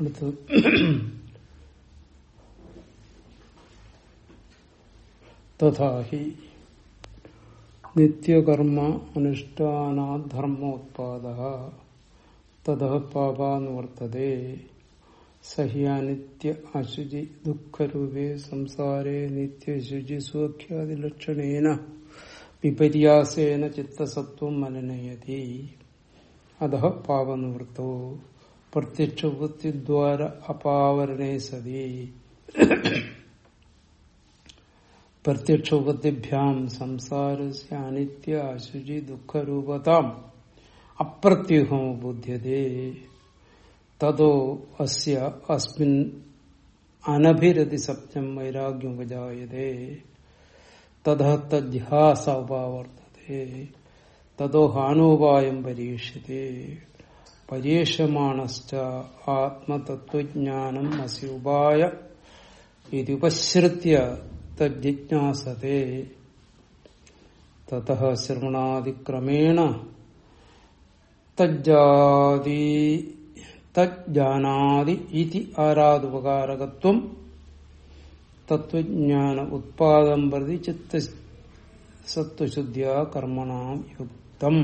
അടുത്തത്. തഥാഹി നിത്യകർമ്മ അനുഷ്ഠാനാധർമ്മോത്പാദ. തഥ പാപാനുവർത്തതേ സഹ്യാനിത്യ അശുചി ദുഃഖരൂപേ സംസാരേ നിത്യശുചി സുഖ്യാദിലക്ഷണേന വിപര്യാസേന ചിത്തസത്വം മനനയതി അധ പാപനിവൃത്തോ പ്രത്യക്ഷവൃത്തിദ്വാര അപാവരണേ സതി. പ്രത്യക്ഷോപത്തിഭ്യാം സംസാരസ്യ അനിത്യ അശുചി ദുഃഖരൂപതാം. അപ്രത്യൂഹം ബുദ്ധ്യതേ. തതോ അസ്യ അസ്മിൻ അനഭിരതി സത്യം വൈരാഗ്യം ഉപജായതേ തഥ തജ്ഹാസോപാവർത്തതേ തതോ ഹാനോപായം പരീക്ഷ്യത്തെ പരീക്ഷമാണശ്ച ആത്മതത്വജ്ഞാനം അസി ഉപായ ഇതുപശ്രുത്യ തജ്ജിജ്ഞാസത്തെ തത ശ്രവണാതിക്രമേണ തജ്ജാതി തജ്ജാനാതി ഇതി ആരാധുപകാരകത്വം തത്വജ്ഞാന ഉത്പാദം പ്രതി ചിത്ത സത്വശുദ്ധ്യ കർമ്മണാം യുക്തം.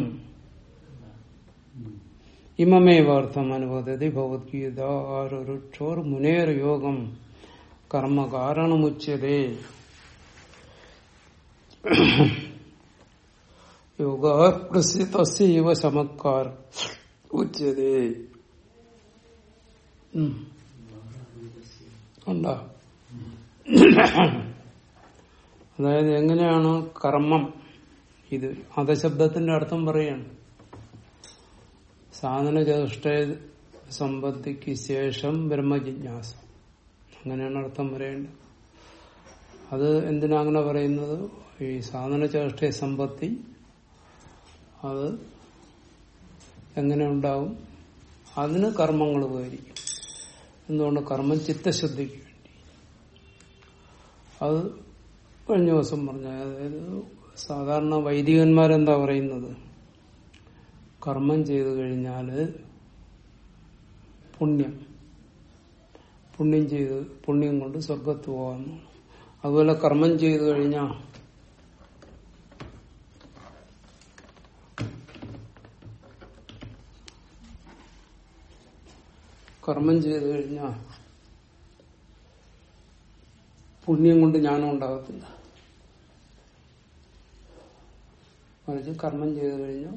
ഇമമേവാർത്ഥം അനുവദതി ഭഗവത്ഗീത ആരൊരുക്ഷോർ മുനേർ യോഗം കർമ്മ കാരണമുച്യതേ യോഗ സമക്കാർ ഉച്ചതേ. അതായത് എങ്ങനെയാണ് കർമ്മം? ഇത് അധശബ്ദത്തിന്റെ അർത്ഥം പറയാണ് സാധന ചതുഷ്ട സമ്പത്തിക്ക് ശേഷം ബ്രഹ്മജിജ്ഞാസ. അങ്ങനെയാണ് അർത്ഥം പറയേണ്ടത്. അത് എന്തിനാ അങ്ങനെ പറയുന്നത്? ഈ സാധന ചേഷ്ട സമ്പത്തി അത് എങ്ങനെ ഉണ്ടാവും? അതിന് കർമ്മങ്ങൾ ഉപകരിക്കും. എന്തുകൊണ്ട്? കർമ്മം ചിത്തശുദ്ധിക്ക് വേണ്ടി. അത് കഴിഞ്ഞ ദിവസം പറഞ്ഞ അതായത് സാധാരണ വൈദികന്മാരെന്താ പറയുന്നത്? കർമ്മം ചെയ്തു കഴിഞ്ഞാൽ പുണ്യം. പുണ്യം ചെയ്ത് പുണ്യം കൊണ്ട് സ്വർഗത്ത് പോകാമെന്ന് അതുപോലെ കർമ്മം ചെയ്തു കഴിഞ്ഞാൽ കർമ്മം ചെയ്തു കഴിഞ്ഞാൽ പുണ്യം കൊണ്ട് ജ്ഞാനം ഉണ്ടാകത്തില്ല. മറിച്ച് കർമ്മം ചെയ്തു കഴിഞ്ഞാൽ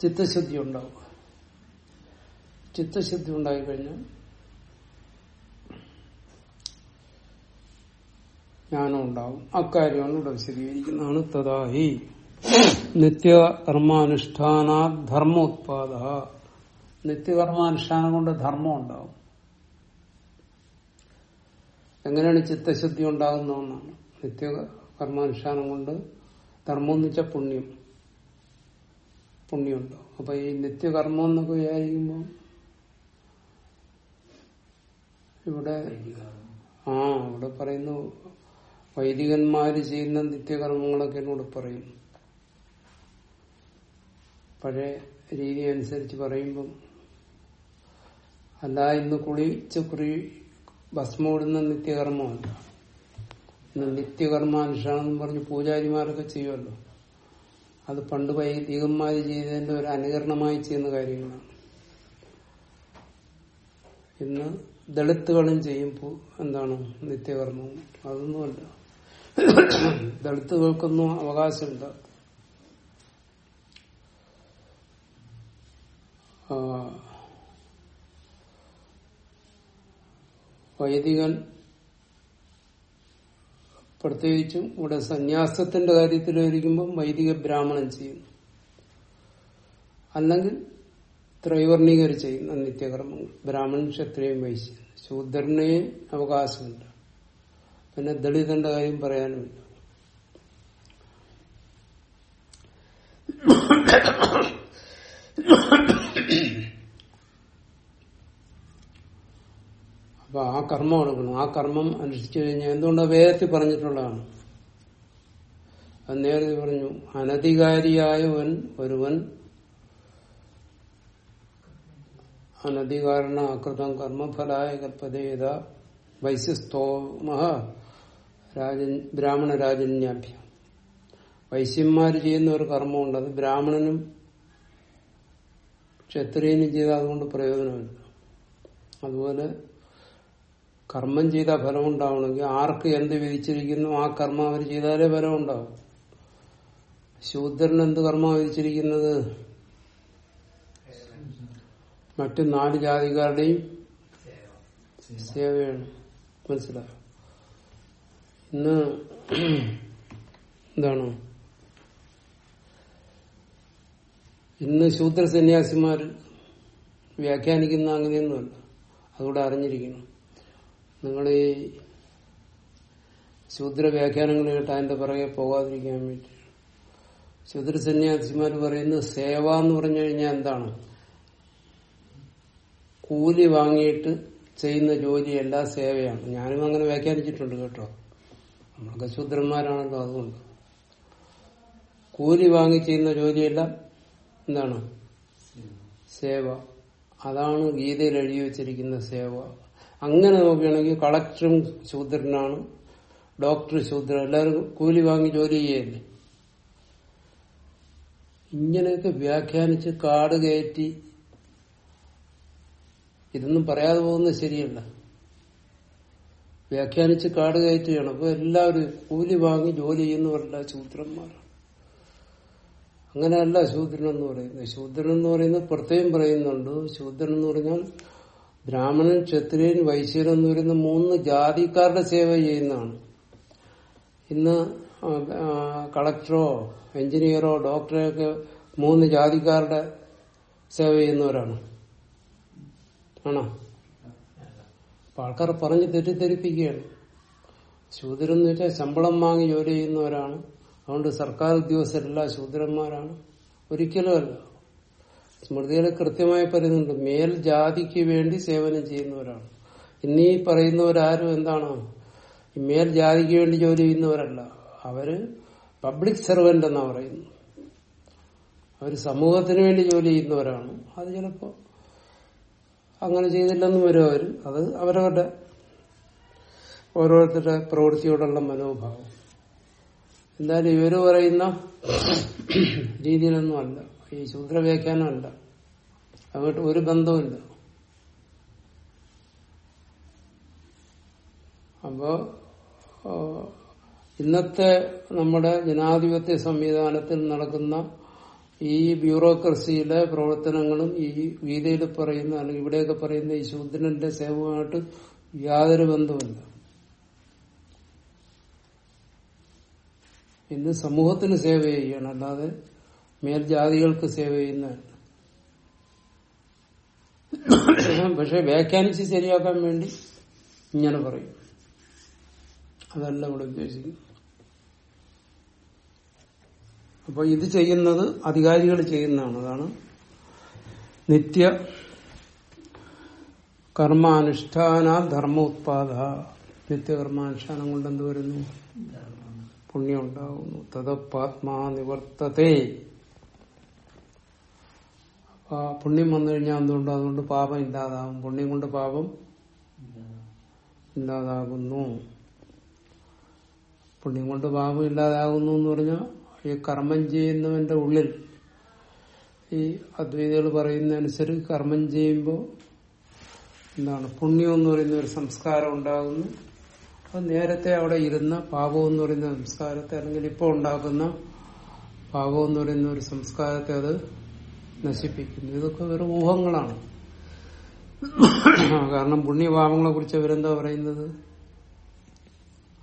ചിത്തശുദ്ധി ഉണ്ടാവുക. ചിത്തശുദ്ധി ഉണ്ടായിക്കഴിഞ്ഞാൽ ജ്ഞാനം ഉണ്ടാവും. അക്കാര്യമാണ് ഇവിടെ വിശദീകരിക്കുന്നതാണ് തഥാഹി നിത്യകർമാനുഷ്ഠാന ധർമ്മോത്പാദ. നിത്യകർമാനുഷ്ഠാനം കൊണ്ട് ധർമ്മം ഉണ്ടാവും. എങ്ങനെയാണ് ചിത്തശുദ്ധി ഉണ്ടാകുന്നതെന്നാണ്. നിത്യകർമാനുഷ്ഠാനം കൊണ്ട് ധർമ്മം എന്ന് വെച്ചാൽ പുണ്യം. പുണ്യമുണ്ടാവും അപ്പൊ ഈ നിത്യകർമ്മം എന്നൊക്കെ വിചാരിക്കുമ്പോൾ ഇവിടെ ആ ഇവിടെ പറയുന്നു വൈദികന്മാര് ചെയ്യുന്ന നിത്യകർമ്മങ്ങളൊക്കെ എന്നോട് പറയും. പഴയ രീതി അനുസരിച്ച് പറയുമ്പം അല്ല ഇന്ന് കുളിച്ച് കുറി ഭസ്മോടുന്ന നിത്യകർമ്മമല്ല ഇന്ന് നിത്യകർമാനുഷ്ഠാനം പറഞ്ഞ് പൂജാരിമാരൊക്കെ ചെയ്യുമല്ലോ. അത് പണ്ട് വൈദികന്മാര് ചെയ്തതിന്റെ ഒരു അനുകരണമായി ചെയ്യുന്ന കാര്യങ്ങളാണ്. ഇന്ന് ദളിത്തുകളും ചെയ്യുമ്പോൾ എന്താണ് നിത്യകർമ്മവും? അതൊന്നുമല്ല ദളിത്തുകൾക്കൊന്നും അവകാശമില്ല വൈദികൻ പ്രത്യേകിച്ചും ഇവിടെ സന്യാസത്തിന്റെ കാര്യത്തിലായിരിക്കുമ്പോൾ വൈദിക ബ്രാഹ്മണൻ ചെയ്യുന്നു അല്ലെങ്കിൽ ത്രൈവർണികർ ചെയ്യുന്ന നിത്യകർമ്മങ്ങൾ. ബ്രാഹ്മണൻ ക്ഷത്രിയും വൈശ്യൻ ശൂദ്രനെയും അവകാശമില്ല പിന്നെ ദളിതന്റെ കാര്യം പറയാനുമില്ല. അപ്പൊ ആ കർമ്മം എടുക്കണം. ആ കർമ്മം അനുഷ്ഠിച്ചു കഴിഞ്ഞാൽ എന്തുകൊണ്ടാണ് വേദത്തിൽ പറഞ്ഞിട്ടുള്ളതാണ്? അത് നേരത്തെ പറഞ്ഞു അനധികാരിയായവൻ ഒരുവൻ അനധികാരണ അകൃതം കർമ്മഫലായ കൽപ്പതേത വൈശ്യസ്തോമ രാജൻ ബ്രാഹ്മണ രാജന്യാഭ്യം വൈശ്യന്മാര് ചെയ്യുന്ന ഒരു കർമ്മമുണ്ട്. അത് ബ്രാഹ്മണനും ക്ഷത്രിയനും ചെയ്താൽ അതുകൊണ്ട് പ്രയോജനമില്ല. അതുപോലെ കർമ്മം ചെയ്ത ഫലം ഉണ്ടാവണമെങ്കിൽ ആർക്ക് എന്ത് വിധിച്ചിരിക്കുന്നു ആ കർമ്മം അവർ ചെയ്താലേ ഫലം ഉണ്ടാവും ശൂദ്രൻ എന്ത് കർമ്മം വിധിച്ചിരിക്കുന്നത്? മറ്റു നാല് ജാതിക്കാരുടെയും സേവയാണ്. മനസ്സിലായോ? ഇന്ന് എന്താണ്? ഇന്ന് ശൂദ്ര സന്യാസിമാർ വ്യാഖ്യാനിക്കുന്ന അങ്ങനെയൊന്നുമല്ല. അതുകൂടെ അറിഞ്ഞിരിക്കണം. നിങ്ങൾ ഈ ശൂദ്ര വ്യാഖ്യാനങ്ങൾ കേട്ട് അതിന്റെ പുറകെ പോകാതിരിക്കാൻ വേണ്ടി. ശൂദ്ര സന്യാസിമാർ പറയുന്നത് സേവ എന്ന് പറഞ്ഞു കഴിഞ്ഞാൽ എന്താണ്? കൂലി വാങ്ങിയിട്ട് ചെയ്യുന്ന ജോലി എല്ലാ സേവയാണ്. ഞാനും അങ്ങനെ വ്യാഖ്യാനിച്ചിട്ടുണ്ട് കേട്ടോ. നമ്മളൊക്കെ ശൂദ്രന്മാരാണല്ലോ അതുകൊണ്ട്. കൂലി വാങ്ങി ചെയ്യുന്ന ജോലിയെല്ലാം എന്താണ്? സേവ. അതാണ് ഗീതയിൽ എഴുതി വെച്ചിരിക്കുന്ന സേവ. അങ്ങനെ നോക്കുകയാണെങ്കിൽ കളക്ടറും ശൂദ്രനാണ് ഡോക്ടർ ശൂദ്രൻ എല്ലാവരും കൂലി വാങ്ങി ജോലി ചെയ്യല്ലേ ഇങ്ങനെയൊക്കെ വ്യാഖ്യാനിച്ച് കാട് കയറ്റി ഇതൊന്നും പറയാതെ പോകുന്നത് ശരിയല്ല. വ്യാഖ്യാനിച്ച് കാട് കയറ്റുകയാണ്. അപ്പൊ എല്ലാവരും കൂലി വാങ്ങി ജോലി ചെയ്യുന്നവരല്ല ശൂദ്രന്മാരാണ് അങ്ങനെയല്ല ശൂദ്രൻ എന്ന് പറയുന്നത്. ശൂദ്രൻ എന്ന് പറയുന്നത് പ്രത്യേകം പറയുന്നുണ്ട്. ശൂദ്രൻ എന്ന് പറഞ്ഞാൽ ബ്രാഹ്മണൻ ക്ഷത്രിയൻ വൈശ്യൻ എന്ന് പറയുന്ന മൂന്ന് ജാതിക്കാരുടെ സേവ ചെയ്യുന്നതാണ്. ഇന്ന് കളക്ടറോ എഞ്ചിനീയറോ ഡോക്ടറോ ഒക്കെ മൂന്ന് ജാതിക്കാരുടെ സേവ ചെയ്യുന്നവരാണ്. ആണോ? അപ്പൊ ആൾക്കാർ പറഞ്ഞ് തെറ്റിദ്ധരിപ്പിക്കുകയാണ്. ശൂദ്രൻ വെച്ചാൽ ശമ്പളം വാങ്ങി ജോലി ചെയ്യുന്നവരാണ്. അതുകൊണ്ട് സർക്കാർ ഉദ്യോഗസ്ഥരല്ല ശൂദ്രന്മാരാണ്. ഒരിക്കലും അല്ല. സ്മൃതികൾ കൃത്യമായി പറയുന്നുണ്ട് മേൽ ജാതിക്ക് വേണ്ടി സേവനം ചെയ്യുന്നവരാണ്. ഇന്നീ പറയുന്നവരാരും എന്താണ്? മേൽ ജാതിക്ക് വേണ്ടി ജോലി ചെയ്യുന്നവരല്ല. അവർ പബ്ലിക് സെർവന്റ് എന്നാ പറയുന്നു അവർ സമൂഹത്തിന് വേണ്ടി ജോലി ചെയ്യുന്നവരാണ്. അത് ചിലപ്പോ അങ്ങനെ ചെയ്തില്ലെന്നും വരും അവർ. അത് അവരവരുടെ ഓരോരുത്തരുടെ പ്രവൃത്തിയോടുള്ള മനോഭാവം. എന്തായാലും ഇവർ പറയുന്ന രീതിയിലൊന്നും അല്ല. ഈ ശൂദ്രവ്യാഖ്യാനമല്ല അങ്ങോട്ട് ഒരു ബന്ധവുമില്ല. അപ്പോ ഇന്നത്തെ നമ്മുടെ ജനാധിപത്യ സംവിധാനത്തിൽ നടക്കുന്ന ഈ ബ്യൂറോക്രസിയിലെ പ്രവർത്തനങ്ങളും ഈ ഗീതയിൽ പറയുന്ന അല്ലെങ്കിൽ ഇവിടെയൊക്കെ പറയുന്ന ഈ ശൂദ്രന്റെ സേവമായിട്ട് യാതൊരു ബന്ധവുമില്ല. ഇന്ന് സമൂഹത്തിന് സേവ ചെയ്യണം അല്ലാതെ മേൽജാതികൾക്ക് സേവ ചെയ്യുന്ന പക്ഷെ വ്യാഖ്യാനിച്ച് ശരിയാക്കാൻ വേണ്ടി ഇങ്ങനെ പറയും. അതല്ല ഇവിടെ ഉദ്ദേശിക്കുന്നത്. അപ്പൊ ഇത് ചെയ്യുന്നത് അധികാരികൾ ചെയ്യുന്നതാണ്. അതാണ് നിത്യ കർമാനുഷ്ഠാന ധർമ്മ ഉത്പാദ നിത്യകർമാനുഷ്ഠാനം കൊണ്ട് എന്ത് വരുന്നു? പുണ്യം ഉണ്ടാകുന്നു. തതപ്പാത്മാ നിവർത്തതേ. പുണ്യം വന്നു കഴിഞ്ഞാൽ എന്തുകൊണ്ട്? അതുകൊണ്ട് പാപം ഇല്ലാതാകും പുണ്യം കൊണ്ട് പാപം ഇല്ലാതാകുന്നു. പുണ്യം കൊണ്ട് പാപം ഇല്ലാതാകുന്നു എന്ന് പറഞ്ഞാൽ ഈ കർമ്മം ചെയ്യുന്നവന്റെ ഉള്ളിൽ ഈ അദ്വൈതികൾ പറയുന്നതനുസരിച്ച് കർമ്മം ചെയ്യുമ്പോൾ എന്താണ് പുണ്യം എന്ന് പറയുന്ന ഒരു സംസ്കാരം ഉണ്ടാകുന്നു. അത് നേരത്തെ അവിടെ ഇരുന്ന പാപം എന്ന് പറയുന്ന സംസ്കാരത്തെ അല്ലെങ്കിൽ ഇപ്പോൾ ഉണ്ടാക്കുന്ന പാപം എന്ന് പറയുന്ന ഒരു സംസ്കാരത്തെ അത് നശിപ്പിക്കുന്നു. ഇതൊക്കെ വെറും ഊഹങ്ങളാണ്. കാരണം പുണ്യഭാവങ്ങളെ കുറിച്ച് അവരെന്താ പറയുന്നത്?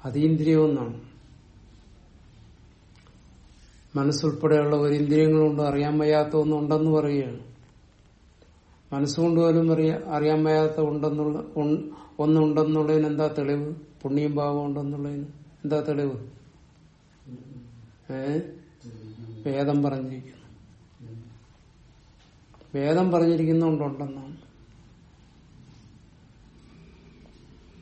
അതീന്ദ്രിയമെന്നാണ് മനസ്സുൾപ്പെടെയുള്ള ഒരു ഇന്ദ്രിയങ്ങളുണ്ട് അറിയാൻ വയ്യാത്ത ഒന്നുണ്ടെന്ന് പറയുകയാണ്. മനസ്സുകൊണ്ട് പോലും അറിയാ- അറിയാൻ വയ്യാത്ത ഉണ്ടെന്നുള്ള ഒന്നുണ്ടെന്നുള്ളതിന് എന്താ തെളിവ്? പുണ്യം ഭാവം ഉണ്ടെന്നുള്ളതിന് എന്താ തെളിവ്? ഏ? വേദം പറഞ്ഞിരിക്കുന്നു. വേദം പറഞ്ഞിരിക്കുന്നുണ്ടെന്നാണ്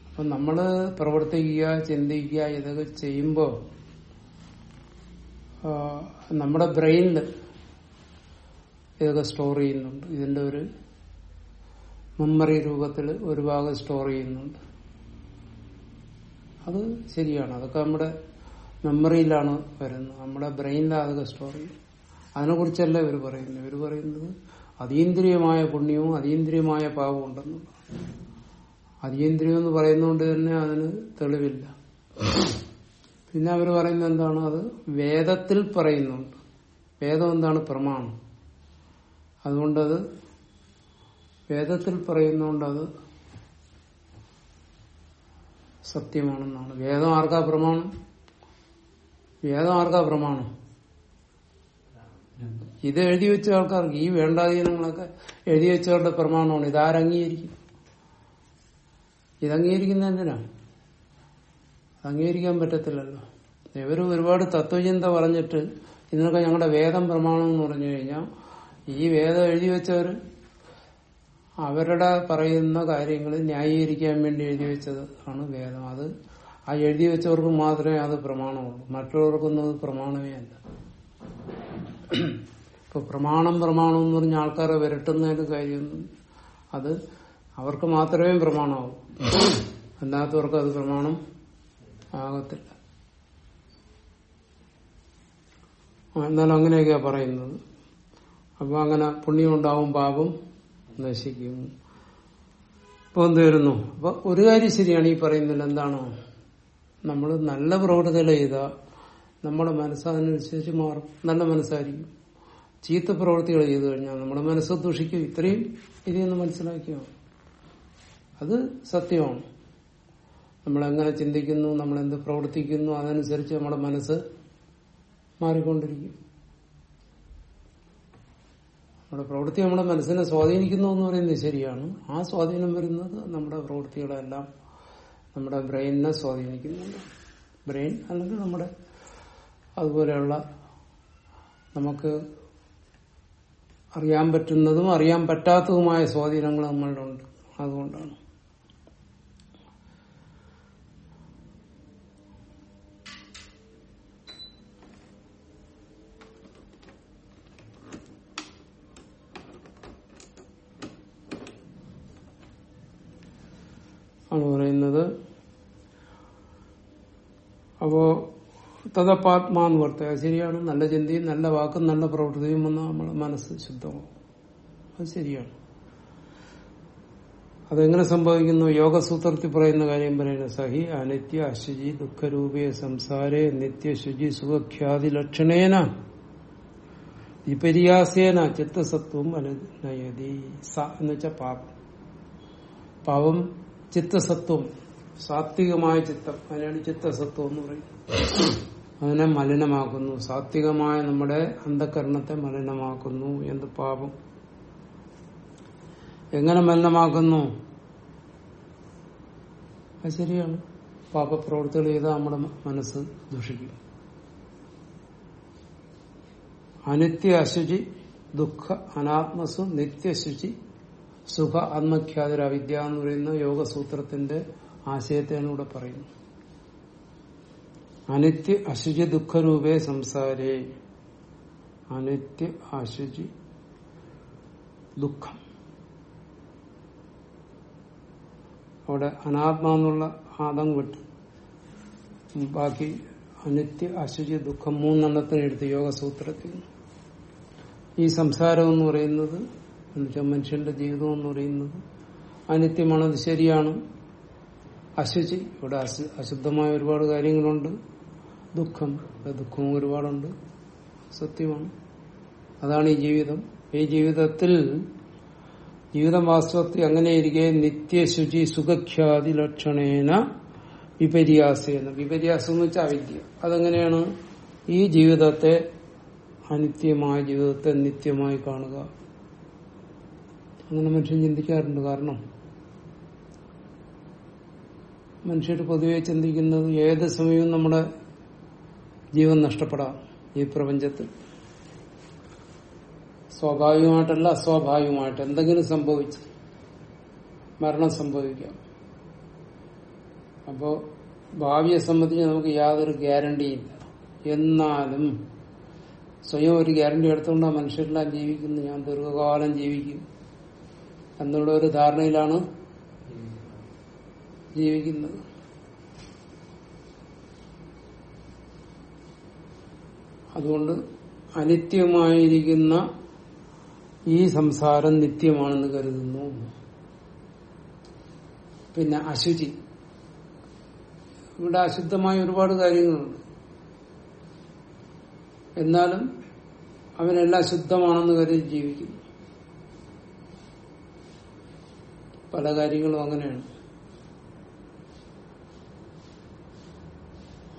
അപ്പൊ നമ്മൾ പ്രവർത്തിക്കുക ചിന്തിക്കുക ഇതൊക്കെ ചെയ്യുമ്പോ നമ്മുടെ ബ്രെയിനിൽ ഇതൊക്കെ സ്റ്റോർ ചെയ്യുന്നുണ്ട്. ഇതിന്റെ ഒരു മെമ്മറി രൂപത്തിൽ ഒരു ഭാഗം സ്റ്റോർ ചെയ്യുന്നുണ്ട്. അത് ശരിയാണ്. അതൊക്കെ നമ്മുടെ മെമ്മറിയിലാണ് വരുന്നത്. നമ്മുടെ ബ്രെയിനിലാണ് അതൊക്കെ സ്റ്റോർ ചെയ്യുന്നത് അതിനെക്കുറിച്ചല്ല ഇവർ പറയുന്നത്? ഇവർ പറയുന്നത് അതീന്ദ്രിയമായ പുണ്യവും അതീന്ദ്രിയമായ പാവവും ഉണ്ടെന്നു അതീന്ദ്രിയം എന്ന് പറയുന്നതുകൊണ്ട് തന്നെ അതിന് തെളിവില്ല. പിന്നെ അവർ പറയുന്നത് എന്താണ്? അത് വേദത്തിൽ പറയുന്നുണ്ട്. വേദം എന്താണ്? പ്രമാണം. അതുകൊണ്ടത് വേദത്തിൽ പറയുന്നതുകൊണ്ട് അത് സത്യമാണെന്നാണ്. വേദം ആർക്കാ പ്രമാണം? വേദം ആർക്കാ പ്രമാണം? ഇത് എഴുതി വെച്ച ആൾക്കാർക്ക് ഈ വേണ്ടാധീനങ്ങളൊക്കെ എഴുതി വെച്ചവരുടെ പ്രമാണമാണ്. ഇതാരംഗീകരിക്കും ഇതംഗീകരിക്കുന്ന എന്തിനാ? അംഗീകരിക്കാൻ പറ്റത്തില്ലല്ലോ. ഇവർ ഒരുപാട് തത്വചിന്ത പറഞ്ഞിട്ട് ഇതിനൊക്കെ ഞങ്ങളുടെ വേദം പ്രമാണം എന്ന് പറഞ്ഞു കഴിഞ്ഞാൽ ഈ വേദം എഴുതി വെച്ചവർ അവരുടെ പറയുന്ന കാര്യങ്ങൾ ന്യായീകരിക്കാൻ വേണ്ടി എഴുതി വെച്ചത് ആണ് വേദം. അത് ആ എഴുതി വെച്ചവർക്ക് മാത്രമേ അത് പ്രമാണമുള്ളൂ. മറ്റുള്ളവർക്കൊന്നും അത് പ്രമാണമേ അല്ല. ഇപ്പൊ പ്രമാണം പ്രമാണം എന്ന് പറഞ്ഞ ആൾക്കാരെ വിരട്ടുന്നതിന് കാര്യം അത് അവർക്ക് മാത്രമേ പ്രമാണമാവൂ. അല്ലാത്തവർക്ക് അത് പ്രമാണം ആകത്തില്ല. എന്നാൽ അങ്ങനെയൊക്കെയാ പറയുന്നത്. അപ്പൊ അങ്ങനെ പുണ്യം ഉണ്ടാവും പാപം നശിക്കും. ഇപ്പൊ എന്ത് വരുന്നു? അപ്പൊ ഒരു കാര്യം ശരിയാണ് ഈ പറയുന്നില്ല എന്താണോ? നമ്മൾ നല്ല പ്രവൃത്തികൾ ചെയ്താൽ നമ്മുടെ മനസ്സ് അതിനനുസരിച്ച് മാറും. നല്ല മനസ്സായിരിക്കും. ചീത്ത പ്രവൃത്തികൾ ചെയ്തു കഴിഞ്ഞാൽ നമ്മുടെ മനസ്സ് ദുഷിക്കും. ഇത്രയും ഇതെന്ന് മനസ്സിലാക്കിയോ? അത് സത്യമാണ്. നമ്മളെങ്ങനെ ചിന്തിക്കുന്നു നമ്മൾ എന്ത് പ്രവർത്തിക്കുന്നു അതനുസരിച്ച് നമ്മുടെ മനസ്സ് മാറിക്കൊണ്ടിരിക്കും. നമ്മുടെ പ്രവൃത്തി നമ്മുടെ മനസ്സിനെ സ്വാധീനിക്കുന്നു എന്ന് പറയുന്നത് ശരിയാണ്. ആ സ്വാധീനം വരുന്നത് നമ്മുടെ പ്രവൃത്തികളെല്ലാം നമ്മുടെ ബ്രെയിനിനെ സ്വാധീനിക്കുന്നുണ്ട്. ബ്രെയിൻ അല്ലെങ്കിൽ നമ്മുടെ അതുപോലെയുള്ള നമുക്ക് അറിയാൻ പറ്റുന്നതും അറിയാൻ പറ്റാത്തതുമായ സ്വാധീനങ്ങൾ ഉണ്ട്. അതുകൊണ്ടാണ് പറയുന്നത് അപ്പോ തഥപാത്മാന്ന് വർത്തക ശരിയാണ്. നല്ല ചിന്തയും നല്ല വാക്കും നല്ല പ്രവൃത്തിയും വന്ന നമ്മളെ മനസ്സ് ശുദ്ധമാകും അത് ശരിയാണ്. അതെങ്ങനെ സംഭവിക്കുന്നു? യോഗസൂത്രത്തിൽ പറയുന്ന കാര്യം പറയുന്നത് സഹി അനിത്യ അശുചി ദുഃഖരൂപേ സംസാരേ നിത്യശുചി സുഖഖ്യാതി ലക്ഷണേന വിപര്യാസേന ചിത്തസത്വം അനുനയതി. സ എന്ന് പാപം. പാപം ചിത്തസത്വം സാത്വികമായ ചിത്തം. അതിനാണ് ചിത്തസത്വം എന്ന് പറയുന്നത്. അതിനെ മലിനമാക്കുന്നു. സാത്വികമായ നമ്മുടെ അന്ധകരണത്തെ മലിനമാക്കുന്നു എന്ത് പാപം. എങ്ങനെ മലിനമാക്കുന്നു? അത് ശരിയാണ്. പാപപ്രവൃത്തികൾ ചെയ്താൽ നമ്മുടെ മനസ്സ് ദുഷിക്കും. അനിത്യ അശുചി ദുഃഖ അനാത്മസു നിത്യശുചി സുഖ ആത്മഖ്യാതിര വിദ്യ എന്ന് പറയുന്ന യോഗസൂത്രത്തിന്റെ ആശയത്തെയാണ് ഇവിടെ പറയുന്നത്. അനിത്യ അശുചി ദുഃഖരൂപേ സംസാരേ. അനിത്യ അശുചി ദുഃഖം. അവിടെ അനാത്മ എന്നുള്ള ആദം വിട്ടു. ബാക്കി അനിത്യ അശുചി ദുഃഖം മൂന്നെണ്ണത്തിന് എടുത്ത് യോഗസൂത്രത്തിൽ. ഈ സംസാരം എന്ന് പറയുന്നത് എന്നുവെച്ചാൽ മനുഷ്യന്റെ ജീവിതം എന്ന് പറയുന്നത് അനിത്യമാണത് ശരിയാണ്. അശുചി ഇവിടെ അശുദ്ധമായ ഒരുപാട് കാര്യങ്ങളുണ്ട്. ദുഃഖം ദുഃഖവും ഒരുപാടുണ്ട്. സത്യമാണ്. അതാണ് ഈ ജീവിതം. ഈ ജീവിതത്തിൽ ജീവിതം വാസ്തവത്തിൽ അങ്ങനെയിരിക്കെ നിത്യശുചി സുഖഖ്യാതി ലക്ഷണേന വിപര്യാസേന. വിപര്യാസം എന്ന് വെച്ചാൽ അവിദ്യ. അതെങ്ങനെയാണ്? ഈ ജീവിതത്തെ അനിത്യമായ ജീവിതത്തെ നിത്യമായി കാണുക. അങ്ങനെ മനുഷ്യൻ ചിന്തിക്കാറുണ്ട്. കാരണം മനുഷ്യർ പൊതുവെ ചിന്തിക്കുന്നത് ഏത് സമയവും നമ്മുടെ ജീവൻ നഷ്ടപ്പെടാം ഈ പ്രപഞ്ചത്തിൽ. സ്വാഭാവികമായിട്ടല്ല അസ്വാഭാവികമായിട്ട് എന്തെങ്കിലും സംഭവിച്ചു മരണം സംഭവിക്കാം. അപ്പോ ഭാവിയെ സംബന്ധിച്ച് നമുക്ക് യാതൊരു ഗ്യാരണ്ടിയില്ല എന്നാലും സ്വയം ഒരു ഗ്യാരണ്ടി എടുത്തുകൊണ്ടാണ് മനുഷ്യരെല്ലാം ജീവിക്കുന്നു. ഞാൻ ദീർഘകാലം ജീവിക്കും. എന്നുള്ള ഒരു ധാരണയിലാണ് ജീവിക്കുന്നത്. അതുകൊണ്ട് അനിത്യമായിരിക്കുന്ന ഈ സംസാരം നിത്യമാണെന്ന് കരുതുന്നു. പിന്നെ അശുചി. ഇവിടെ അശുദ്ധമായ ഒരുപാട് കാര്യങ്ങളുണ്ട്. എന്നാലും അവനെല്ലാം ശുദ്ധമാണെന്ന് കരുതി ജീവിക്കുന്നു. പല കാര്യങ്ങളും അങ്ങനെയാണ്.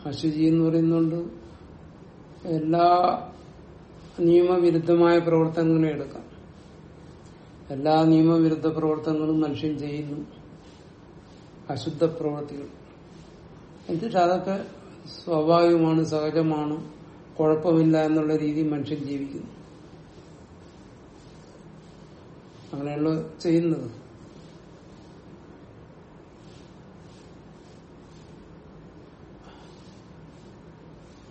അശുചി എന്ന് പറയുന്നുണ്ട് എല്ലാ നിയമവിരുദ്ധമായ പ്രവർത്തനങ്ങളും എടുക്കാം. എല്ലാ നിയമവിരുദ്ധ പ്രവർത്തനങ്ങളും മനുഷ്യൻ ചെയ്യുന്നു. അശുദ്ധ പ്രവൃത്തികൾ. എന്നിട്ട് അതൊക്കെ സ്വാഭാവികമാണ് സഹജമാണ് കുഴപ്പമില്ല എന്നുള്ള രീതി മനുഷ്യൻ ജീവിക്കുന്നു. അങ്ങനെയുള്ള ചെയ്യുന്നത്.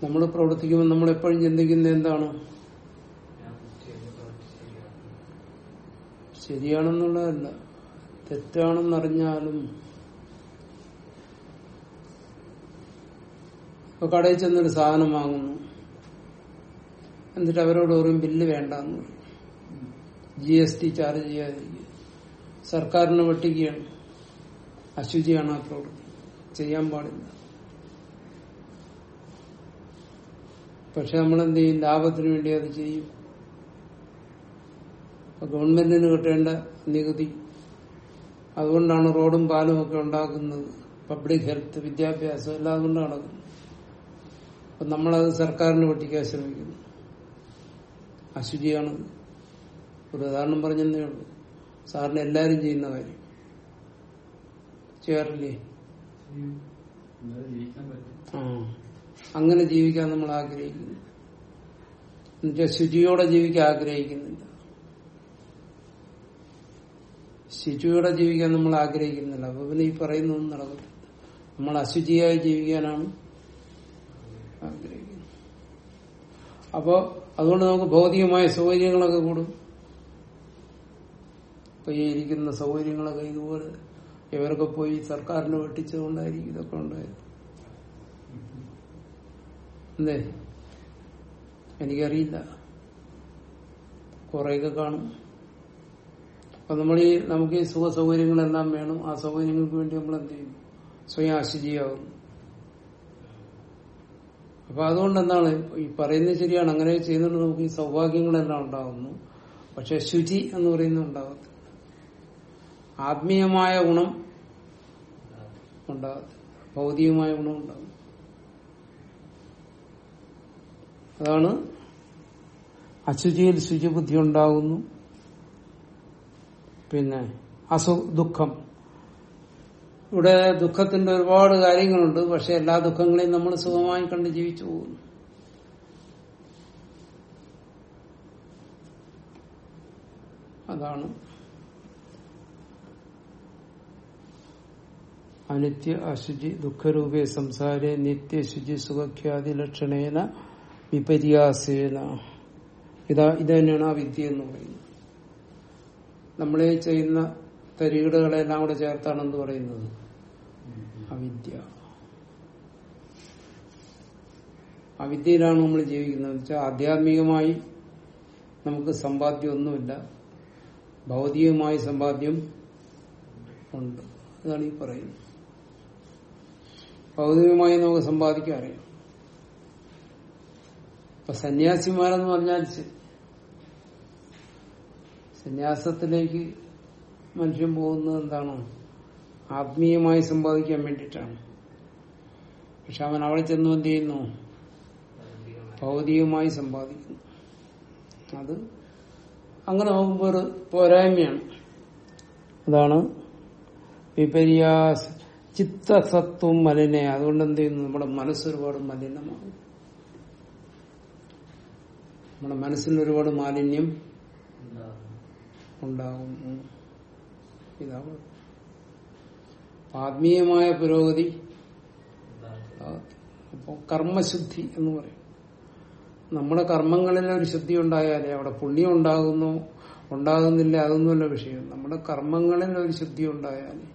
നമ്മൾ പ്രവർത്തിക്കുമ്പോൾ നമ്മൾ എപ്പോഴും ചിന്തിക്കുന്നത് എന്താണ്? ശരിയാണെന്നുള്ളതല്ല. തെറ്റാണെന്നറിഞ്ഞാലും. ഇപ്പൊ കടയിൽ ചെന്നൊരു സാധനം വാങ്ങുന്നു. എന്നിട്ട് അവരോട് പറയും ബില്ല് വേണ്ടെന്ന് ജി എസ് ടി ചാർജ് ചെയ്യാതിരിക്കുക. സർക്കാരിനെ വെട്ടിക്കുകയാണ് അശുചിയാണ് ആ ചെയ്യാൻ പാടില്ല. പക്ഷെ നമ്മൾ എന്ത് ചെയ്യും ലാഭത്തിന് വേണ്ടി അത് ചെയ്യും. ഗവൺമെന്റിന് കിട്ടേണ്ട നികുതി. അതുകൊണ്ടാണ് റോഡും പാലും ഒക്കെ ഉണ്ടാക്കുന്നത്. പബ്ലിക് ഹെൽത്ത് വിദ്യാഭ്യാസം എല്ലാം അതുകൊണ്ട് നടക്കുന്നു. അപ്പൊ നമ്മളത് സർക്കാരിന് വെട്ടിക്കാൻ ശ്രമിക്കുന്നു. അശുചിയാണ്. ഒരു ഉദാഹരണം പറഞ്ഞതേ ഉള്ളൂ. സാറിന് എല്ലാരും ചെയ്യുന്ന കാര്യം. ചെയ്യാറില്ലേ? ആ. അങ്ങനെ ജീവിക്കാൻ നമ്മൾ ആഗ്രഹിക്കുന്നു എന്നുവെച്ചാൽ ശുചിയോടെ ജീവിക്കാൻ ആഗ്രഹിക്കുന്നില്ല. ശുചിയോടെ ജീവിക്കാൻ നമ്മൾ ആഗ്രഹിക്കുന്നില്ല. അപ്പൊ പിന്നെ ഈ പറയുന്നൊന്നും നടക്കും നമ്മൾ അശുചിയായി ജീവിക്കാനാണ് ആഗ്രഹിക്കുന്നത്. അപ്പോ അതുകൊണ്ട് നമുക്ക് ഭൗതികമായ സൗകര്യങ്ങളൊക്കെ കൂടും. ഇരിക്കുന്ന സൗകര്യങ്ങളൊക്കെ ഇതുപോലെ ഇവരൊക്കെ പോയി സർക്കാരിനെ വെട്ടിച്ചതുകൊണ്ടായിരിക്കും ഇതൊക്കെ ഉണ്ടായത്. എന്തേ എനിക്കറിയില്ല. കുറെയൊക്കെ കാണും. അപ്പൊ നമ്മൾ ഈ നമുക്ക് ഈ സുഖ സൗകര്യങ്ങളെല്ലാം വേണം. ആ സൗകര്യങ്ങൾക്ക് വേണ്ടി നമ്മൾ എന്ത് ചെയ്യും? സ്വയം അശുചിയാകും അപ്പൊ അതുകൊണ്ട് എന്താണ്? ഈ പറയുന്നത് ശരിയാണ്. അങ്ങനെ ചെയ്യുന്നുണ്ട് നമുക്ക് ഈ സൗഭാഗ്യങ്ങളെല്ലാം ഉണ്ടാകുന്നു പക്ഷെ ശുചി എന്ന് പറയുന്നത് ഉണ്ടാകത്തില്ല ആത്മീയമായ ഗുണം ഉണ്ടാകത്തില്ല ഭൗതികമായ ഗുണം ഉണ്ടാകും അതാണ് അശുചിയിൽ ശുചിബുദ്ധി ഉണ്ടാകുന്നു പിന്നെ അസു ദുഃഖം. ഇവിടെ ദുഃഖത്തിന്റെ ഒരുപാട് കാര്യങ്ങളുണ്ട്. പക്ഷെ എല്ലാ ദുഃഖങ്ങളെയും നമ്മൾ സുഖമായി കണ്ട് ജീവിച്ചു പോകുന്നു. അതാണ് അനിത്യ അശുചി ദുഃഖരൂപേ സംസാരേ നിത്യശുചി സുഖഖ്യാതി ലക്ഷണേന വിപര്യാസേന. ഇതാ ഇത് തന്നെയാണ് ആ വിദ്യ എന്ന് പറയുന്നത്. നമ്മളെ ചെയ്യുന്ന തരികിടകളെല്ലാം കൂടെ ചേർത്താണ് എന്ത് പറയുന്നത് അവിദ്യ അവിദ്യയിലാണ് നമ്മൾ ജീവിക്കുന്നത്. വെച്ചാൽ ആധ്യാത്മികമായി നമുക്ക് സമ്പാദ്യം ഒന്നുമില്ല ഭൗതികമായി സമ്പാദ്യം ഉണ്ട്. അതാണ് ഈ പറയുന്നത്. ഭൗതികമായി നമുക്ക് സമ്പാദിക്കാൻ അറിയാം ഇപ്പൊ സന്യാസിമാരെന്ന് പറഞ്ഞാൽ സന്യാസത്തിലേക്ക് മനുഷ്യൻ പോകുന്നത് എന്താണ്? ആത്മീയമായി സമ്പാദിക്കാൻ വേണ്ടിയിട്ടാണ്. പക്ഷെ അവൻ അവിടെ ചെന്നു എന്ത് ചെയ്യുന്നു? ഭൗതികമായി സമ്പാദിക്കുന്നു. അത് അങ്ങനെ നോക്കുമ്പോൾ ഒരു പോരായ്മയാണ്. അതാണ് വിപര്യാസ ചിത്തസത്വം മലിനെ. അതുകൊണ്ട് എന്ത് ചെയ്യുന്നു? നമ്മുടെ മനസ്സൊരുപാട് മലിനമാകും നമ്മുടെ മനസ്സിൽ ഒരുപാട് മാലിന്യം ഉണ്ടാകും ഇതാവും. ആത്മീയമായ പുരോഗതി അപ്പോൾ കർമ്മശുദ്ധി എന്ന് പറയും. നമ്മുടെ കർമ്മങ്ങളിൽ ഒരു ശുദ്ധി ഉണ്ടായാലേ അവിടെ പുണ്യം ഉണ്ടാകുന്നു ഉണ്ടാകുന്നില്ല അതൊന്നുമല്ല വിഷയം. നമ്മുടെ കർമ്മങ്ങളിൽ ഒരു ശുദ്ധി ഉണ്ടായാലേ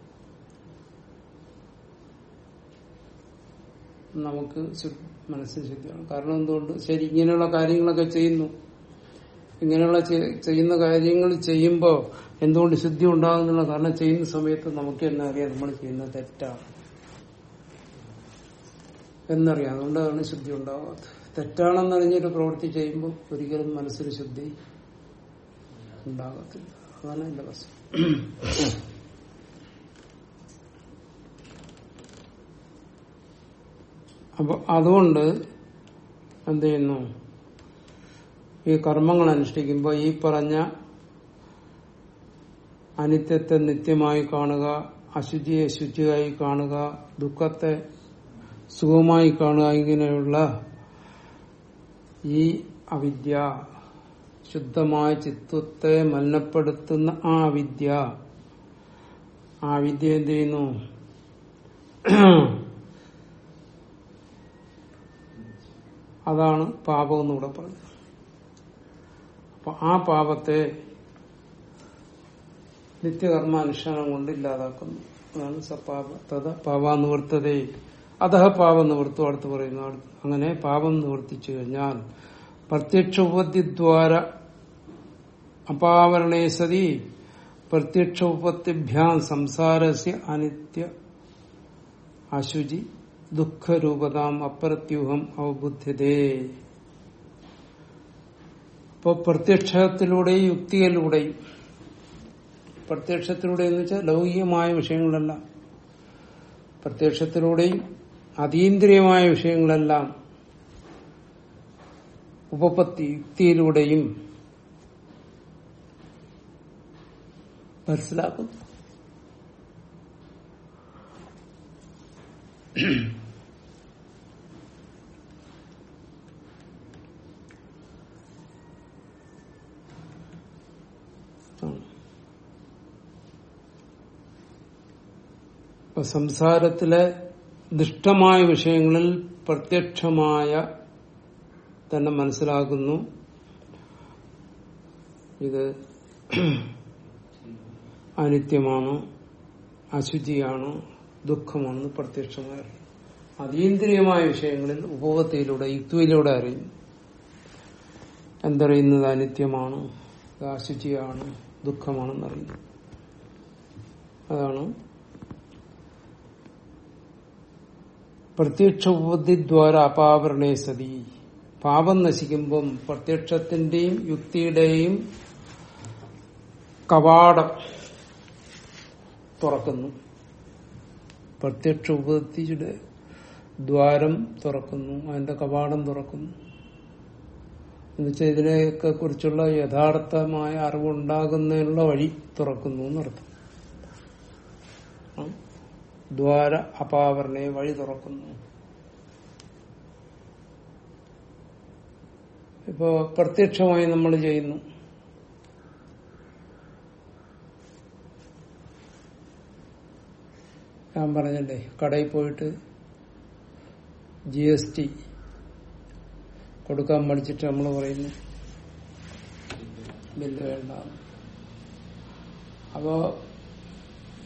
നമുക്ക് മനസ്സിന് ശുദ്ധിയാണ് കാരണം എന്തുകൊണ്ട്? ശരി ഇങ്ങനെയുള്ള കാര്യങ്ങളൊക്കെ ചെയ്യുന്നു. ഇങ്ങനെയുള്ള ചെയ്യുന്ന കാര്യങ്ങൾ ചെയ്യുമ്പോൾ എന്തുകൊണ്ട് ശുദ്ധി ഉണ്ടാകുന്നുള്ള കാരണം ചെയ്യുന്ന സമയത്ത് നമുക്ക് തന്നെ അറിയാം നമ്മൾ ചെയ്യുന്ന തെറ്റാണ്. എന്നറിയാം. അതുകൊണ്ടാണ് ശുദ്ധി ഉണ്ടാകാത്തത് തെറ്റാണെന്നറിഞ്ഞൊരു പ്രവൃത്തി ചെയ്യുമ്പോൾ ഒരിക്കലും മനസ്സിന് ശുദ്ധി ഉണ്ടാകത്തില്ല. അതാണ് എന്റെ പ്രശ്നം. അപ്പൊ അതുകൊണ്ട് എന്ത് ചെയ്യുന്നു? ഈ കർമ്മങ്ങൾ അനുഷ്ഠിക്കുമ്പോൾ ഈ പറഞ്ഞ അനിത്യത്തെ നിത്യമായി കാണുക അശുചിയെ ശുചിയായി കാണുക ദുഃഖത്തെ സുഖമായി കാണുക ഇങ്ങനെയുള്ള ഈ അവിദ്യ ശുദ്ധമായ ചിത്വത്തെ മലിനപ്പെടുത്തുന്ന ആ വിദ്യ ആ വിദ്യ എന്ത് ചെയ്യുന്നു? അതാണ് പാപം എന്നിവിടെ പറഞ്ഞത് അപ്പൊ ആ പാപത്തെ നിത്യകർമാനുഷ്ഠാനം കൊണ്ട് ഇല്ലാതാക്കുന്നു. അതാണ് സപാപത്തത പാപ നിവർത്തതേ അതഹ പാപം നിവർത്തു അടുത്ത് പറയുന്നു. അങ്ങനെ പാപം നിവർത്തിച്ചു കഴിഞ്ഞാൽ പ്രത്യക്ഷ ഉപദ്വാര അപാവരണേ സതി പ്രത്യക്ഷ ഉപത്തിഭ്യാം സംസാരസ്യ അനിത്യ അശുചി ദുഃഖരൂപതാം അപ്രത്യൂഹം അവബുദ്ധ്യതേ. അപ്പോൾ പ്രത്യക്ഷത്തിലൂടെയും യുക്തിയിലൂടെയും പ്രത്യക്ഷത്തിലൂടെ എന്ന് വെച്ചാൽ ലൗകികമായ വിഷയങ്ങളല്ല പ്രത്യക്ഷത്തിലൂടെയും അതീന്ദ്രിയമായ വിഷയങ്ങളെല്ലാം ഉപപത്തി യുക്തിയിലൂടെയും മനസ്സിലാക്കുന്നു. അപ്പൊ സംസാരത്തിലെ ദുഷ്ടമായ വിഷയങ്ങളിൽ പ്രത്യക്ഷമായ തന്നെ മനസ്സിലാക്കുന്നു. ഇത് അനിത്യമാണ് അശുചിയാണ് ദുഃഖമാണെന്ന് പ്രത്യക്ഷമായ അതീന്ദ്രിയമായ വിഷയങ്ങളിൽ ഉപപത്തിയിലൂടെ യുക്തിയിലൂടെ അറിയും. എന്തറിയുന്നത് അനിത്യമാണ് അശുചിയാണ് ദുഃഖമാണെന്നറിയുന്നു അതാണ് പ്രത്യക്ഷ ഉപബുദ്ധിദ്വാര അപാവരണേ സതി. പാപം നശിക്കുമ്പം പ്രത്യക്ഷത്തിന്റെയും യുക്തിയുടെയും കവാടം തുറക്കുന്നു. പ്രത്യക്ഷ ഉപബുദ്ധിയുടെ ദ്വാരം തുറക്കുന്നു അതിന്റെ കവാടം തുറക്കുന്നു. എന്നുവെച്ചാൽ ഇതിനെയൊക്കെ കുറിച്ചുള്ള യഥാർത്ഥമായ അറിവുണ്ടാകുന്നതിനുള്ള വഴി തുറക്കുന്നു എന്നർത്ഥം. ദ്വാര അപാവരണയെ വഴി തുറക്കുന്നു. ഇപ്പോ പ്രത്യക്ഷമായി നമ്മൾ ചെയ്യുന്നു. ഞാൻ പറഞ്ഞല്ലേ കടയിൽ പോയിട്ട് ജി എസ് ടി കൊടുക്കാൻ മടിച്ചിട്ട് നമ്മൾ പറയുന്നു ബില്ല് വേണ്ട. അപ്പോ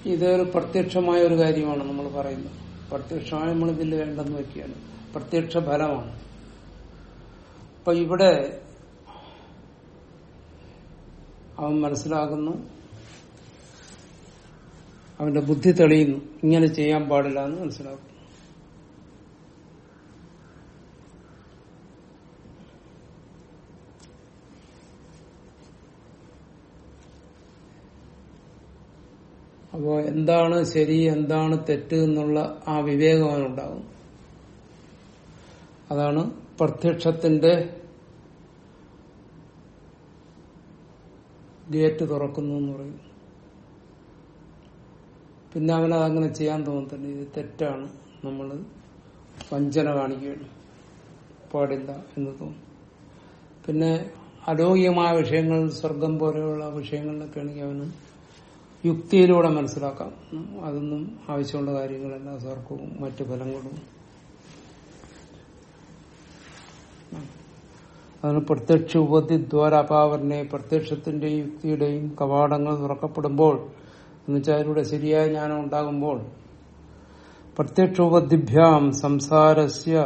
ഇതൊരു പ്രത്യക്ഷമായ ഒരു കാര്യമാണ് നമ്മൾ പറയുന്നത്. പ്രത്യക്ഷമായ നമ്മൾ ഇതിൽ വേണ്ടെന്ന് വെക്കുകയാണ്. പ്രത്യക്ഷ ഫലമാണ്. അപ്പൊ ഇവിടെ അവൻ മനസ്സിലാക്കുന്നു അവന്റെ ബുദ്ധി തെളിയുന്നു. ഇങ്ങനെ ചെയ്യാൻ പാടില്ല എന്ന് മനസ്സിലാക്കുന്നു. അപ്പോ എന്താണ് ശരി എന്താണ് തെറ്റ് എന്നുള്ള ആ വിവേകം അവനുണ്ടാകും അതാണ് പ്രത്യക്ഷത്തിന്റെ ഗേറ്റ് തുറക്കുന്നു എന്ന് പറയും. പിന്നെ അവനത് അങ്ങനെ ചെയ്യാൻ തോന്നത്തില്ല. ഇത് തെറ്റാണ്. നമ്മൾ വഞ്ചന കാണിക്കുകയാണ്. പാടില്ല എന്ന് തോന്നും. പിന്നെ അലോകികമായ വിഷയങ്ങൾ സ്വർഗം പോലെയുള്ള വിഷയങ്ങളിലൊക്കെ ആണെങ്കിൽ അവന് യുക്തിയിലൂടെ മനസ്സിലാക്കാം അതൊന്നും ആവശ്യമുള്ള കാര്യങ്ങളല്ല സർക്കും മറ്റു ഫലങ്ങളും. അതിന് പ്രത്യക്ഷ ഉപതി ദ്വാരാപാവരനെ പ്രത്യക്ഷത്തിന്റെയും യുക്തിയുടെയും കവാടങ്ങൾ തുറക്കപ്പെടുമ്പോൾ എന്നുവെച്ചാൽ അതിലൂടെ ശരിയായ ജ്ഞാനം ഉണ്ടാകുമ്പോൾ പ്രത്യക്ഷോപദിഭ്യാം സംസാരസ്യ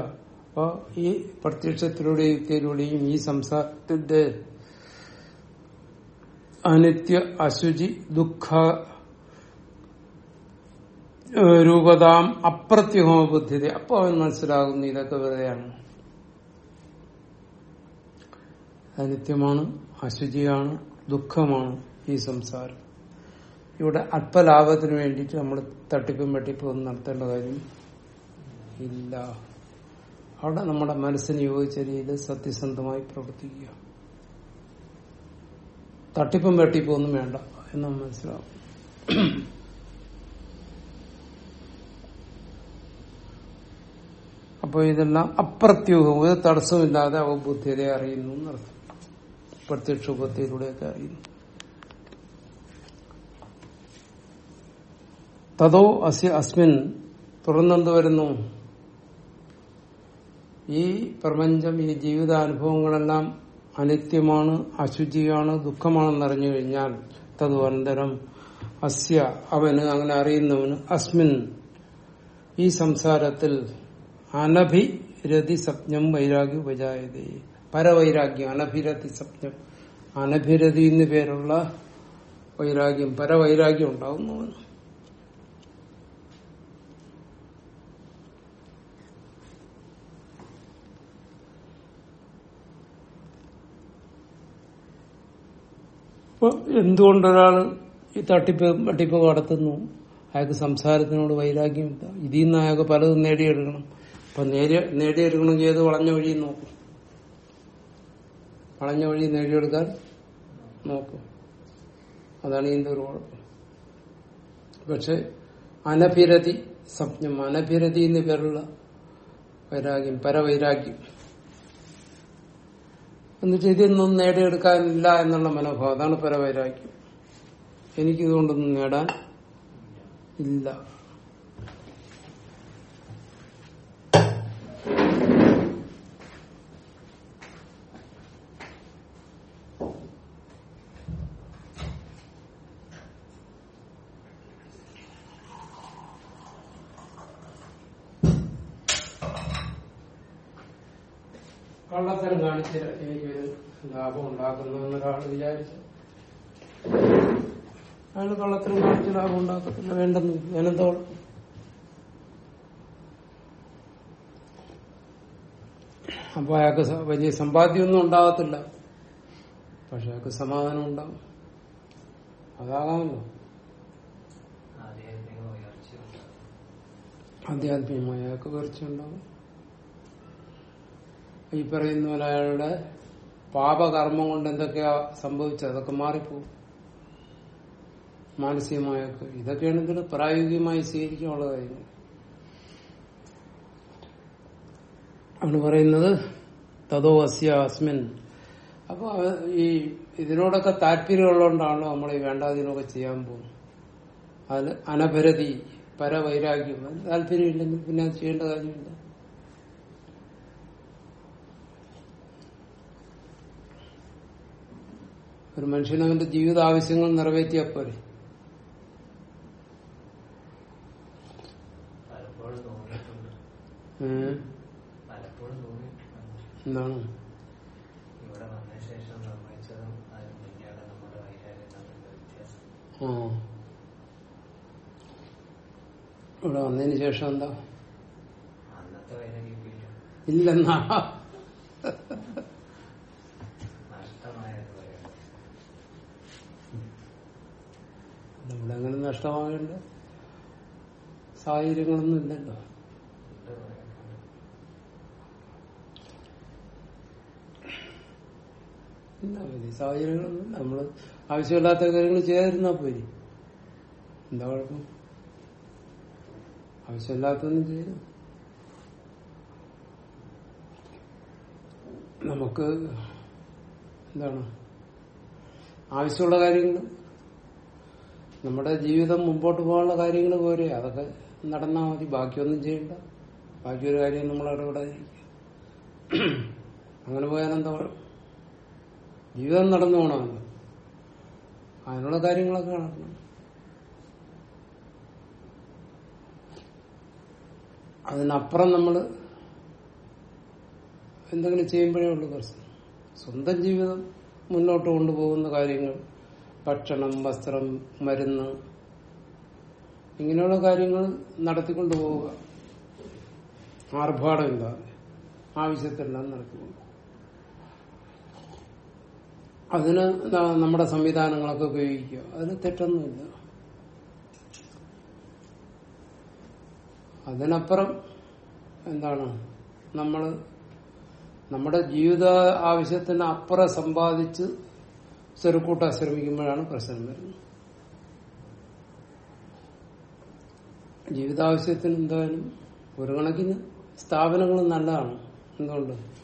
ഈ പ്രത്യക്ഷത്തിലൂടെയും യുക്തിയിലൂടെയും ഈ സംസാരത്തിന്റെ അനിത്യ അശുചി ദുഃഖ രൂപതാം അപ്രത്യഹോ ബുദ്ധിത. അപ്പൊ അവൻ മനസ്സിലാകുന്നു ഇതൊക്കെ വെറുതെയാണ്. അനിത്യമാണ് അശുചിയാണ് ദുഃഖമാണ് ഈ സംസാരം. ഇവിടെ അല്പലാഭത്തിന് വേണ്ടിയിട്ട് നമ്മൾ തട്ടിപ്പും വെട്ടിപ്പും ഒന്നും നടത്തേണ്ട കാര്യം ഇല്ല. അവിടെ നമ്മുടെ മനസ്സിന് യോജിച്ച രീതിയിൽ സത്യസന്ധമായി പ്രവർത്തിക്കുക. തട്ടിപ്പും വെട്ടിപ്പും ഒന്നും വേണ്ട എന്ന് മനസ്സിലാവും. അപ്പൊ ഇതെല്ലാം അപ്രത്യൂഹം ഒരു തടസ്സമില്ലാതെ അവബുദ്ധിയതയെ അറിയുന്നു എന്നർത്ഥം. പ്രത്യക്ഷ ഉപത്തിയിലൂടെയൊക്കെ അറിയുന്നു. തതോ അസ്യ അസ്മിൻ തുറന്നെന്ത് വരുന്നു? ഈ പ്രപഞ്ചം ഈ ജീവിതാനുഭവങ്ങളെല്ലാം അനിത്യമാണ് അശുചിയാണ് ദുഃഖമാണെന്ന് അറിഞ്ഞു കഴിഞ്ഞാൽ തതു അനന്തരം അസ്യ അവന് അങ്ങനെ അറിയുന്നവന് അസ്മിൻ. ഈ സംസാരത്തിൽ അനഭിരതി സ്വപ്നം വൈരാഗ്യ ഉപജായതേ. പരവൈരാഗ്യം അനഭിരതി സ്വപ്നം അനഭിരതി എന്നു പേരുള്ള വൈരാഗ്യം പരവൈരാഗ്യം ഉണ്ടാകുന്നവന് അപ്പൊ എന്തുകൊണ്ടൊരാൾ ഈ തട്ടിപ്പ് തട്ടിപ്പ് കടത്തുന്നു അയാൾക്ക് സംസാരത്തിനോട് വൈരാഗ്യമില്ല. ഇതിൽ നിന്ന് അയാൾക്ക് പലതും നേടിയെടുക്കണം. അപ്പൊ നേടിയ നേടിയെടുക്കണമെങ്കിൽ ഏത് വളഞ്ഞ വഴി നോക്കും. വളഞ്ഞ വഴി നേടിയെടുക്കാൻ നോക്കും. അതാണ് ഇതിന്റെ ഒരു കുഴപ്പം. പക്ഷെ അനഭിരതി സ്വപ്നം അനഭിരതി എന്ന് പേരുള്ള വൈരാഗ്യം പരവൈരാഗ്യം. എന്നിട്ട് ഇതൊന്നും നേടിയെടുക്കാനില്ല എന്നുള്ള മനോഭാവം. അതാണ് പരവൈരാഗ്യം. എനിക്കിതുകൊണ്ടൊന്നും നേടാൻ ഇല്ല. ലാഭം ഉണ്ടാക്കത്തില്ല വേണ്ടെന്ന് ഞാനെന്തോ അപ്പൊ അയാൾക്ക് വലിയ സമ്പാദ്യമൊന്നും ഉണ്ടാകത്തില്ല. പക്ഷെ അയാൾക്ക് സമാധാനം ഉണ്ടാവും. അതാകാമല്ലോ ആധ്യാത്മിക ആധ്യാത്മികമായ അയാൾക്ക് ഉയർച്ചയുണ്ടാവും ഈ പറയുന്ന പോലെ അയാളുടെ പാപകർമ്മം കൊണ്ട് എന്തൊക്കെയാ സംഭവിച്ചത്? അതൊക്കെ മാറിപ്പോവും മാനസികമായൊക്കെ ഇതൊക്കെയാണ് ഇതിൽ പ്രായോഗികമായി സ്വീകരിക്കാനുള്ള കാര്യങ്ങൾ ആണ് പറയുന്നത് തതോ അസ്യ അസ്മിൻ. അപ്പൊ ഈ ഇതിനോടൊക്കെ താല്പര്യമുള്ളതുകൊണ്ടാണല്ലോ നമ്മൾ ഈ വേണ്ടാതിനൊക്കെ ചെയ്യാൻ പോകുന്നത്. അതിൽ അനപരതി പരവൈരാഗ്യം അതിന് താല്പര്യമില്ലെങ്കിൽ പിന്നെ അത് ചെയ്യേണ്ട കാര്യമില്ല. ഒരു മനുഷ്യനവന്റെ ജീവിത ആവശ്യങ്ങൾ നിറവേറ്റിയാൽ പോരെ പലപ്പോഴും തോന്നിയിട്ടുണ്ട് ഏഹ്? പലപ്പോഴും തോന്നിയിട്ടുണ്ട് എന്താണ് ഇവിടെ വന്ന ശേഷം സംഭവിച്ചതും അതിന് പിന്നീട് നമ്മുടെ വൈരാഗ്യം തമ്മിലുള്ള വ്യത്യാസം ആ. ഇവിടെ വന്നതിന് ശേഷം എന്താ? ഇല്ലെന്നാ? അങ്ങനെ നഷ്ടമാകേണ്ട സാഹചര്യങ്ങളൊന്നും ഇല്ലല്ലോ ഉണ്ട് വൈരാഗ്യം. വലിയ സാഹചര്യങ്ങളൊന്നും. നമ്മൾ ആവശ്യമില്ലാത്ത കാര്യങ്ങൾ ചെയ്യാതിരുന്നാ പോരി? എന്താ കുഴപ്പം? ആവശ്യമില്ലാത്തൊന്നും ചെയ്തു നമുക്ക് എന്താണ്? ആവശ്യമുള്ള കാര്യങ്ങൾ നമ്മുടെ ജീവിതം മുമ്പോട്ട് പോകാനുള്ള കാര്യങ്ങൾ പോരെ. അതൊക്കെ നടന്നാൽ മതി. ബാക്കിയൊന്നും ചെയ്യണ്ട. ബാക്കിയൊരു കാര്യം നമ്മൾ ഇടപെടാതിരിക്കുക അങ്ങനെ പോയാൽ എന്താ ജീവിതം നടന്നു പോകണമല്ലോ അതിനുള്ള കാര്യങ്ങളൊക്കെ നടക്കണം. അതിനപ്പുറം നമ്മൾ എന്തെങ്കിലും ചെയ്യുമ്പോഴേ ഉള്ളൂ പ്രശ്നം. സ്വന്തം ജീവിതം മുന്നോട്ട് കൊണ്ടുപോകുന്ന കാര്യങ്ങൾ ഭക്ഷണം വസ്ത്രം മരുന്ന് ഇങ്ങനെയുള്ള കാര്യങ്ങൾ നടത്തിക്കൊണ്ടു പോവുക ആർഭാടമില്ലാതെ. ആവശ്യത്തിനെല്ലാം നടത്തിക്കൊണ്ടു അതിന് നമ്മുടെ സംവിധാനങ്ങളൊക്കെ ഉപയോഗിക്കുക. അതിന് തെറ്റൊന്നുമില്ല. അതിനപ്പുറം എന്താണ്? നമ്മൾ നമ്മുടെ ജീവിത ആവശ്യത്തിന് അപ്പുറം സമ്പാദിച്ച് ചെറുക്കൂട്ടാൻ ശ്രമിക്കുമ്പോഴാണ് പ്രശ്നം വരുന്നത്. ജീവിതാവശ്യത്തിന് എന്തായാലും ഒരു കണക്കിന് സ്ഥാപനങ്ങൾ നല്ലതാണ്. എന്തുകൊണ്ട്?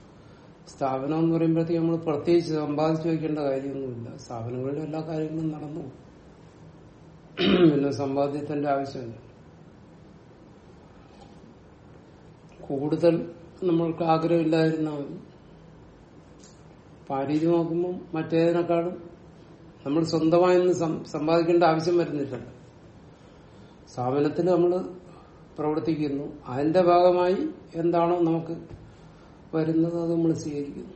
സ്ഥാപനം എന്ന് പറയുമ്പോഴത്തേക്ക് നമ്മൾ പ്രത്യേകിച്ച് സമ്പാദിച്ചു വെക്കേണ്ട കാര്യമൊന്നുമില്ല. സ്ഥാപനങ്ങളിൽ എല്ലാ കാര്യങ്ങളും നടന്നു. പിന്നെ സമ്പാദ്യത്തിന്റെ ആവശ്യമില്ല. കൂടുതൽ നമ്മൾക്ക് ആഗ്രഹമില്ലായിരുന്ന പാരീതി നോക്കുമ്പോൾ മറ്റേതിനേക്കാളും നമ്മൾ സ്വന്തമായി സമ്പാദിക്കേണ്ട ആവശ്യം വരുന്നില്ല. സ്ഥാപനത്തിൽ നമ്മൾ പ്രവർത്തിക്കുന്നു. അതിന്റെ ഭാഗമായി എന്താണോ നമുക്ക് വരുന്നത് അത് നമ്മൾ സ്വീകരിക്കുന്നു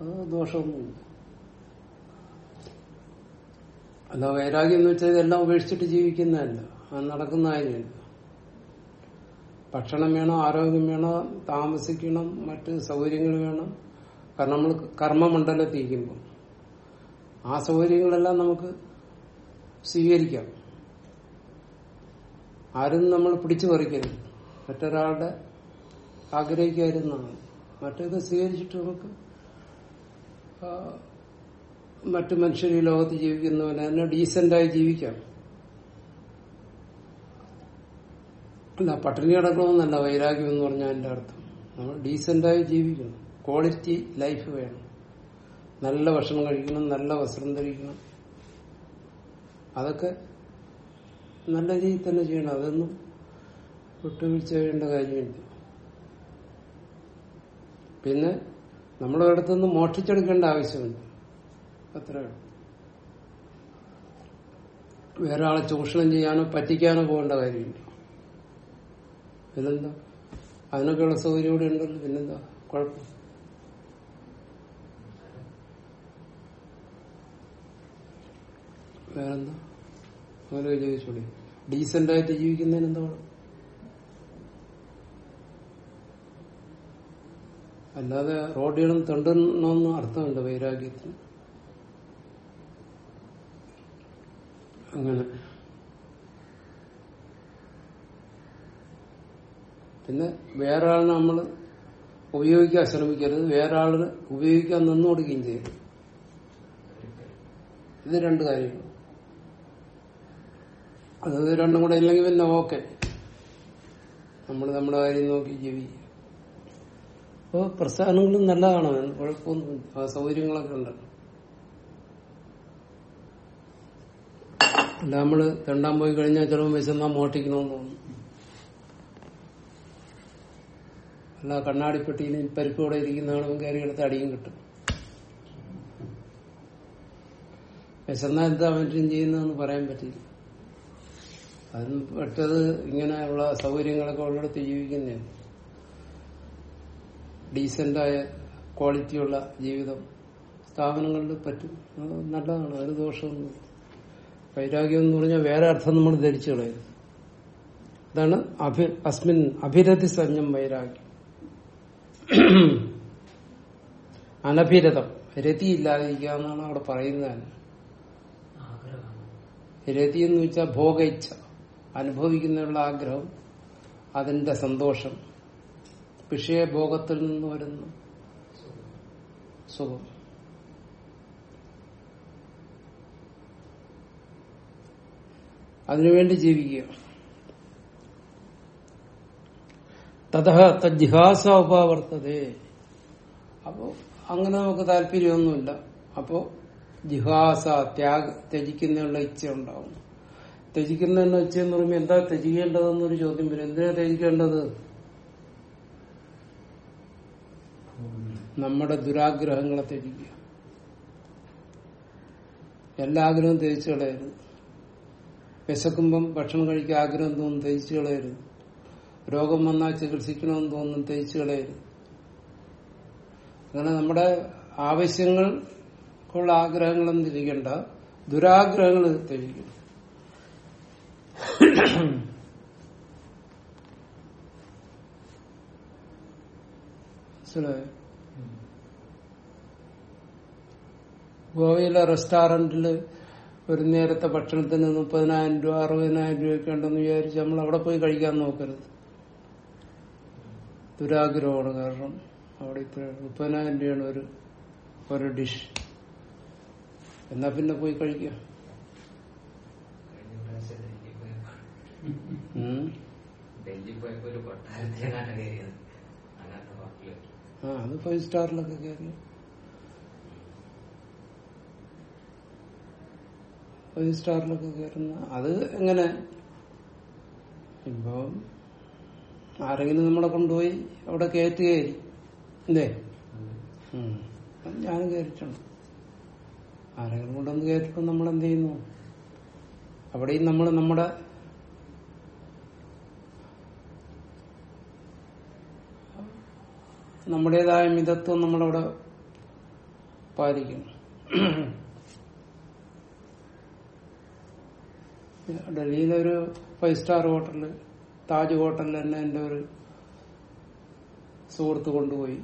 അത് ദോഷമൊന്നുമില്ല. അല്ല വൈരാഗ്യം എന്ന് വെച്ചാൽ ഇതെല്ലാം ഉപേക്ഷിച്ചിട്ട് ജീവിക്കുന്നതല്ല. അത് നടക്കുന്ന കാര്യമല്ല. ഭക്ഷണം വേണം ആരോഗ്യം വേണം താമസിക്കണം മറ്റ് സൗകര്യങ്ങൾ വേണം. കാരണം നമ്മൾ കർമ്മമണ്ഡലത്തിരിക്കുമ്പോൾ ആ സൗകര്യങ്ങളെല്ലാം നമുക്ക് സ്വീകരിക്കാം. ആരും നമ്മൾ പിടിച്ചു പറിക്കരുത്. മറ്റൊരാളുടെ ആഗ്രഹിക്കാതിരുന്നാണ് മറ്റേത് സ്വീകരിച്ചിട്ട് നമുക്ക് മറ്റു മനുഷ്യർ ഈ ലോകത്ത് ജീവിക്കുന്നവനെ തന്നെ ഡീസന്റായി ജീവിക്കാം. അല്ല പട്ടിണി കിടക്കണമെന്നല്ല വൈരാഗ്യം എന്ന് പറഞ്ഞാൽ എന്റെ അർത്ഥം. നമ്മൾ ഡീസന്റായി ജീവിക്കണം. ക്വാളിറ്റി ലൈഫ് വേണം. നല്ല ഭക്ഷണം കഴിക്കണം നല്ല വസ്ത്രം ധരിക്കണം. അതൊക്കെ നല്ല രീതിയിൽ തന്നെ ചെയ്യണം. അതൊന്നും വിട്ടുവീഴ്ച ചെയ്യേണ്ട കാര്യമില്ല. പിന്നെ നമ്മുടെ അടുത്തുനിന്ന് മോഷ്ടിച്ചെടുക്കേണ്ട ആവശ്യമില്ല അത്രേ വേറെ ആളെ ചൂഷണം ചെയ്യാനോ പറ്റിക്കാനോ പോകേണ്ട കാര്യമില്ല. പിന്നെന്താ? അതിനൊക്കെയുള്ള സൗകര്യം ഇവിടെ ഉണ്ടല്ലോ. പിന്നെന്താ? കുഴപ്പം. വേറെന്താ? അങ്ങനെ ചോദിച്ചോളി ഡീസന്റ് ആയിട്ട് ജീവിക്കുന്നതിന് എന്താ കുഴപ്പം? അല്ലാതെ റോഡികളും തണ്ടണമെന്ന് അർത്ഥമുണ്ട് വൈരാഗ്യത്തിന്. അങ്ങനെ. പിന്നെ വേറെ ആളിനെ നമ്മൾ ഉപയോഗിക്കാൻ ശ്രമിക്കരുത്. വേറെ ആളിന് ഉപയോഗിക്കാൻ നിന്നു കൊടുക്കുകയും ചെയ്യരുത് ഇത് രണ്ട് കാര്യങ്ങൾ. അത് രണ്ടും കൂടെ ഇല്ലെങ്കിൽ പിന്നെ ഓക്കെ നമ്മൾ നമ്മുടെ കാര്യം നോക്കി ജീവിക്കുക അപ്പോൾ പ്രസ്ഥാനങ്ങളും നല്ലതാണ്? കുഴപ്പമൊന്നും സൗകര്യങ്ങളൊക്കെ ഉണ്ട്. അല്ല നമ്മൾ രണ്ടാം പോയി കഴിഞ്ഞാൽ ചിലപ്പോൾ വിശന്നാ മോട്ടിക്കണമെന്ന് തോന്നും അല്ല കണ്ണാടിപ്പെട്ടിയിൽ പരിപ്പോടെ ഇരിക്കുന്നതാണെങ്കിൽ കയറി എടുത്ത് അടിയും കിട്ടും. വിശന്നാ എന്താ മറ്റും ചെയ്യുന്നതെന്ന് പറയാൻ പറ്റില്ല. അതിന് പെട്ടത് ഇങ്ങനെയുള്ള സൗകര്യങ്ങളൊക്കെ ഉള്ളിടത്ത് ജീവിക്കുന്നതാണ് ഡീസന്റായ ക്വാളിറ്റിയുള്ള ജീവിതം സ്ഥാപനങ്ങളിൽ പറ്റും. നല്ലതാണ്. അതിന് ദോഷമൊന്നും വൈരാഗ്യം എന്ന് പറഞ്ഞാൽ വേറെ അർത്ഥം നമ്മൾ ധരിച്ചു കളയുന്നു അതാണ് അഭി അസ്മിൻ അഭിരതി സഞ്ജം വൈരാഗ്യം. അനഭിരതം. രതി ഇല്ലാതിരിക്കുക എന്നാണ് അവിടെ പറയുന്നത്. രതി എന്ന് വെച്ചാൽ ഭോഗ ഇച്ഛ. അനുഭവിക്കുന്നതിനുള്ള ആഗ്രഹം അതിന്റെ സന്തോഷം. വിഷയഭോഗത്തിൽ നിന്ന് വരുന്ന സുഖം. അതിനുവേണ്ടി ജീവിക്കുക. തഥ തജ്ജിഹാസ ഉപാവർത്തതേ. അപ്പോ അങ്ങനെ നമുക്ക് താല്പര്യമൊന്നുമില്ല. അപ്പോ ജിഹാസ ത്യാഗ ത്യജിക്കുന്നതിനുള്ള ഇച്ഛ ഉണ്ടാവും ത്യജിക്കുന്നതിനുള്ള ഇച്ഛ എന്ന് പറയുമ്പോൾ എന്താ ത്യജിക്കേണ്ടതെന്നൊരു ചോദ്യം വരും. എന്തിനാ ത്യജിക്കേണ്ടത്? നമ്മുടെ ദുരാഗ്രഹങ്ങളെ ത്യജിക്കുക. എല്ലാ ആഗ്രഹവും ത്യജിച്ചു കളയരുത്. വിശക്കുമ്പം ഭക്ഷണം കഴിക്കാൻ ആഗ്രഹം തോന്നും ത്യജിച്ചു കളയരുത്. രോഗം വന്നാൽ ചികിത്സിക്കണമെന്ന് തോന്നും ത്യജിച്ചു കളയരുത്. അങ്ങനെ നമ്മുടെ ആവശ്യങ്ങൾക്കുള്ള ആഗ്രഹങ്ങളൊന്നും തിരിക്കണ്ട ദുരാഗ്രഹങ്ങൾ ത്യജിക്കണം. മനസ്സിലായോ? ഗോവയിലെ റെസ്റ്റോറന്റിൽ ഒരു നേരത്തെ ഭക്ഷണത്തിന് മുപ്പതിനായിരം രൂപ അറുപതിനായിരം രൂപയൊക്കെ ഉണ്ടെന്ന് വിചാരിച്ച് നമ്മൾ അവിടെ പോയി കഴിക്കാൻ നോക്കരുത്. ദുരാഗ്രഹമാണ് കാരണം അവിടെ ഇത്ര മുപ്പതിനായിരം രൂപയാണ് ഒരു ഒരു ഡിഷ്. എന്നാ പിന്നെ പോയി കഴിക്കുക ഡൽഹി പോയപ്പോ ഒരു കൊട്ടാരത്തിലാണ് കയറിയത്. ആ അത് ഫൈവ് സ്റ്റാറിലൊക്കെ കയറി ഫൈവ് സ്റ്റാറിലൊക്കെ കയറുന്ന അത് എങ്ങനെ? ഇപ്പൊ ആരെങ്കിലും നമ്മളെ കൊണ്ടുപോയി അവിടെ കയറ്റുകയായി അല്ലേ ഞാനും കയറിയിട്ടുണ്ട് ആരെങ്കിലും കൊണ്ടൊന്ന് നമ്മൾ എന്ത് ചെയ്യുന്നു? അവിടെയും നമ്മൾ നമ്മുടെ നമ്മുടേതായ മിതത്വം നമ്മളവിടെ പാലിക്കുന്നു. ഡൽഹിയിലൊരു ഫൈവ് സ്റ്റാർ ഹോട്ടലിൽ താജ് ഹോട്ടലിൽ തന്നെ എന്റെ ഒരു സുഹൃത്ത് കൊണ്ടുപോയി.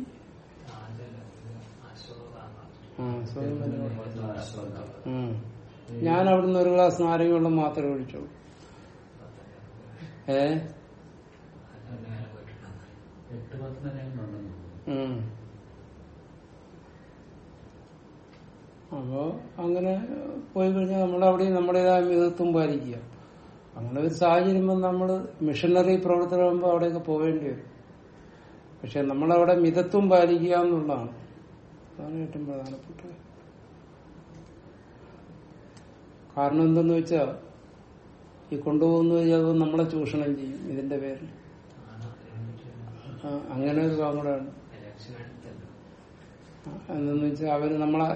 ഞാൻ അവിടുന്ന് ഒരു ഗ്ലാസ് നാരങ്ങ വെള്ളം മാത്രമേ ഒഴിച്ചുള്ളൂ. ഏ? അപ്പോ അങ്ങനെ പോയി കഴിഞ്ഞാൽ നമ്മളവിടെ നമ്മുടേതായ മിതത്വം പാലിക്കുക. അങ്ങനെ ഒരു സാഹചര്യം നമ്മൾ മിഷനറി പ്രവർത്തനമാകുമ്പോൾ അവിടെയൊക്കെ പോവേണ്ടി വരും. പക്ഷെ നമ്മളവിടെ മിതത്വം പാലിക്കുക എന്നുള്ളതാണ്. അതാണ് ഏറ്റവും പ്രധാനപ്പെട്ടത് കാരണം എന്തെന്ന് വെച്ചാൽ ഈ കൊണ്ടുപോകുന്ന അത് നമ്മളെ ചൂഷണം ചെയ്യും ഇതിന്റെ പേരിൽ. അങ്ങനെ ഒരു കാമടാണ് എന്തെന്ന് വെച്ചാൽ അവർ നമ്മളെ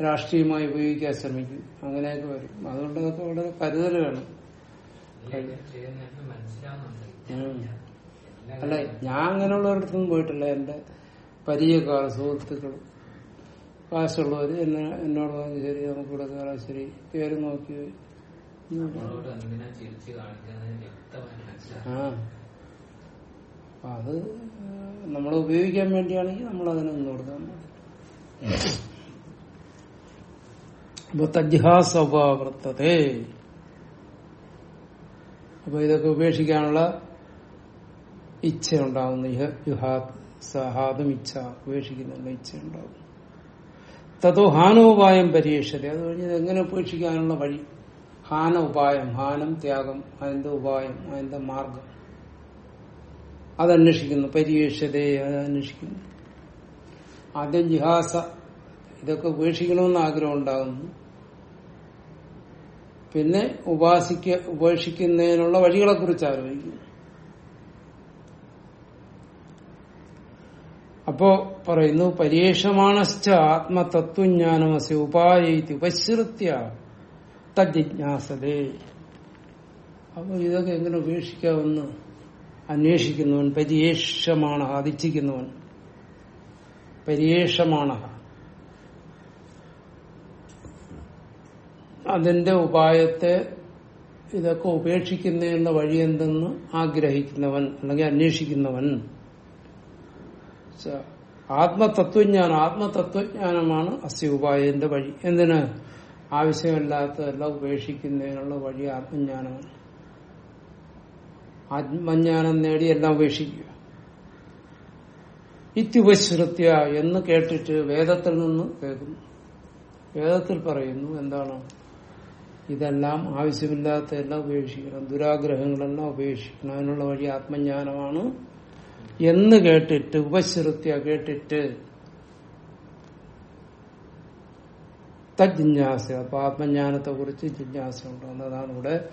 രാഷ്ട്രീയമായി ഉപയോഗിക്കാൻ ശ്രമിക്കും. അങ്ങനെയൊക്കെ വരും. അതുകൊണ്ട് അതൊക്കെ വളരെ കരുതൽ വേണം അല്ല ഞാൻ അങ്ങനെയുള്ളവരടുത്തൊന്നും പോയിട്ടില്ല. എന്റെ പരിചയക്കാർ സുഹൃത്തുക്കൾ കാശുള്ളവര് എന്നെ എന്നോട് പറഞ്ഞു ശരി നമുക്ക് ഇവിടെ കയറാം ശരി പേര് നോക്കി ആ. അത് നമ്മൾ ഉപയോഗിക്കാൻ വേണ്ടിയാണെങ്കിൽ നമ്മൾ അതിനെ നിന്ന് കൊടുക്കാൻ. അപ്പൊ തജ്ഹാസ്വഭാവൃത്തതേ അപ്പൊ ഇതൊക്കെ ഉപേക്ഷിക്കാനുള്ള ഇച്ഛ ഉണ്ടാവുന്നു ഇഹ- യുഹാ- സഹാദം ഇച്ഛ ഉപേക്ഷിക്കുന്നുള്ള ഇച്ഛ ഉണ്ടാവും തതോ ഹാനോപായം പരീക്ഷത അത് കഴിഞ്ഞ് എങ്ങനെ ഉപേക്ഷിക്കാനുള്ള വഴി? ഹാന ഉപായം ഹാനം ത്യാഗം അതിന്റെ ഉപായം അതിന്റെ മാർഗം. അതന്വേഷിക്കുന്നു പരീക്ഷതയെ അന്വേഷിക്കുന്നു. ആദ്യം ജിഹാസ ഇതൊക്കെ ഉപേക്ഷിക്കണമെന്ന് ആഗ്രഹം ഉണ്ടാകുന്നു പിന്നെ ഉപാസിക്ക ഉപേക്ഷിക്കുന്നതിനുള്ള വഴികളെ കുറിച്ച് ആലോചിക്കുന്നു. അപ്പോ പറയുന്നു പരീക്ഷമാണശ്ച ആത്മതത്വജ്ഞാനമസ്യ ഉപായത്തി ഉപശ്രുത്യ തജിജ്ഞാസതേ അപ്പൊ ഇതൊക്കെ എങ്ങനെ ഉപേക്ഷിക്കാമെന്ന് അന്വേഷിക്കുന്നവൻ പരിയേഷമാണ് അതിച്ഛിക്കുന്നവൻ പരിയേഷമാണ്. അതിന്റെ ഉപായത്തെ ഇതൊക്കെ ഉപേക്ഷിക്കുന്നതിനുള്ള വഴി എന്തെന്ന് ആഗ്രഹിക്കുന്നവൻ അല്ലെങ്കിൽ അന്വേഷിക്കുന്നവൻ. ആത്മതത്വജ്ഞാനം ആത്മതത്വജ്ഞാനമാണ് അസ്യ ഉപായത്തിന്റെ വഴി. എന്തിന്? ആവശ്യമില്ലാത്തതെല്ലാം ഉപേക്ഷിക്കുന്നതിനുള്ള വഴി ആത്മജ്ഞാനമാണ്. ആത്മജ്ഞാനം നേടി എല്ലാം ഉപേക്ഷിക്കുക. ഇത്യുപശ്രുത്യ എന്ന് കേട്ടിട്ട് വേദത്തിൽ നിന്ന് കേൾക്കുന്നു. വേദത്തിൽ പറയുന്നു എന്താണ്? ഇതെല്ലാം ആവശ്യമില്ലാത്തതെല്ലാം ഉപേക്ഷിക്കണം. ദുരാഗ്രഹങ്ങളെല്ലാം ഉപേക്ഷിക്കണം. അതിനുള്ള വഴി ആത്മജ്ഞാനമാണ് എന്ന് കേട്ടിട്ട് ഉപശ്രുത്യ കേട്ടിട്ട് തജ്ജിജ്ഞാസ അപ്പൊ ആത്മജ്ഞാനത്തെ കുറിച്ച് ജിജ്ഞാസ ഉണ്ടാകുന്നതാണ് ഇവിടെ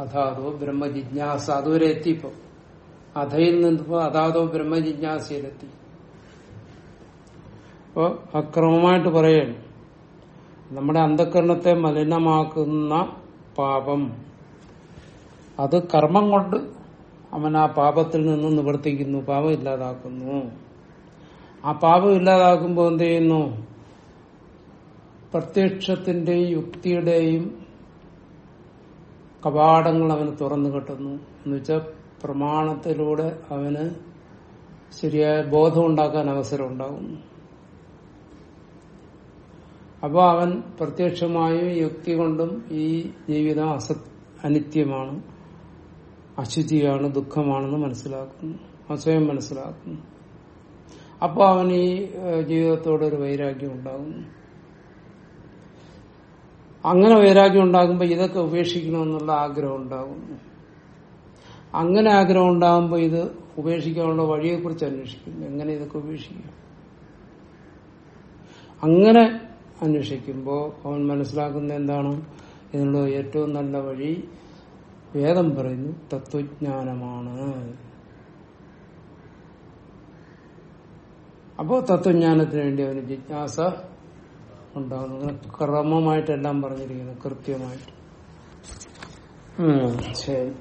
അഥാതോ ബ്രഹ്മജിജ്ഞാസ അതുവരെ എത്തിപ്പോ അധയിൽ നിന്നിപ്പോ അതാതോ ബ്രഹ്മജിജ്ഞാസയിലെത്തി. അപ്പോ അക്രമമായിട്ട് പറയണം. നമ്മുടെ അന്ധകരണത്തെ മലിനമാക്കുന്ന പാപം. അത് കർമ്മം കൊണ്ട് അവൻ ആ പാപത്തിൽ നിന്ന് നിവർത്തിക്കുന്നു പാപം ഇല്ലാതാക്കുന്നു. ആ പാപം ഇല്ലാതാക്കുമ്പോൾ എന്ത് ചെയ്യുന്നു? പ്രത്യക്ഷത്തിന്റെയും യുക്തിയുടെയും കവാടങ്ങൾ അവന് തുറന്നു കിട്ടുന്നു. എന്നുവെച്ചാൽ പ്രമാണത്തിലൂടെ അവന് ശരിയായ ബോധം ഉണ്ടാക്കാൻ അവസരം ഉണ്ടാകുന്നു അപ്പോൾ അവൻ പ്രത്യക്ഷമായും യുക്തി കൊണ്ടും ഈ ജീവിതം അസ അനിത്യമാണ്. അശുചിയാണ് ദുഃഖമാണെന്ന് മനസ്സിലാക്കുന്നു. അസ്വയം മനസ്സിലാക്കുന്നു. അപ്പോൾ അവൻ ഈ ജീവിതത്തോടൊരു വൈരാഗ്യം ഉണ്ടാകുന്നു അങ്ങനെ വൈരാഗ്യം ഉണ്ടാകുമ്പോൾ ഇതൊക്കെ ഉപേക്ഷിക്കണമെന്നുള്ള ആഗ്രഹം ഉണ്ടാകുന്നു അങ്ങനെ ആഗ്രഹം ഉണ്ടാകുമ്പോൾ ഇത് ഉപേക്ഷിക്കാനുള്ള വഴിയെക്കുറിച്ച് അന്വേഷിക്കുന്നു. എങ്ങനെ ഇതൊക്കെ ഉപേക്ഷിക്കും? അങ്ങനെ അന്വേഷിക്കുമ്പോൾ അവൻ മനസ്സിലാക്കുന്ന എന്താണ്? ഇതിനുള്ള ഏറ്റവും നല്ല വഴി വേദം പറയുന്നു തത്വജ്ഞാനമാണ്. അപ്പോൾ തത്വജ്ഞാനത്തിന് വേണ്ടി അവന് ജിജ്ഞാസ ഉണ്ടാകുന്നു അങ്ങനെ ക്രമമായിട്ടെല്ലാം പറഞ്ഞിരിക്കുന്നു കൃത്യമായിട്ട്. ശരി.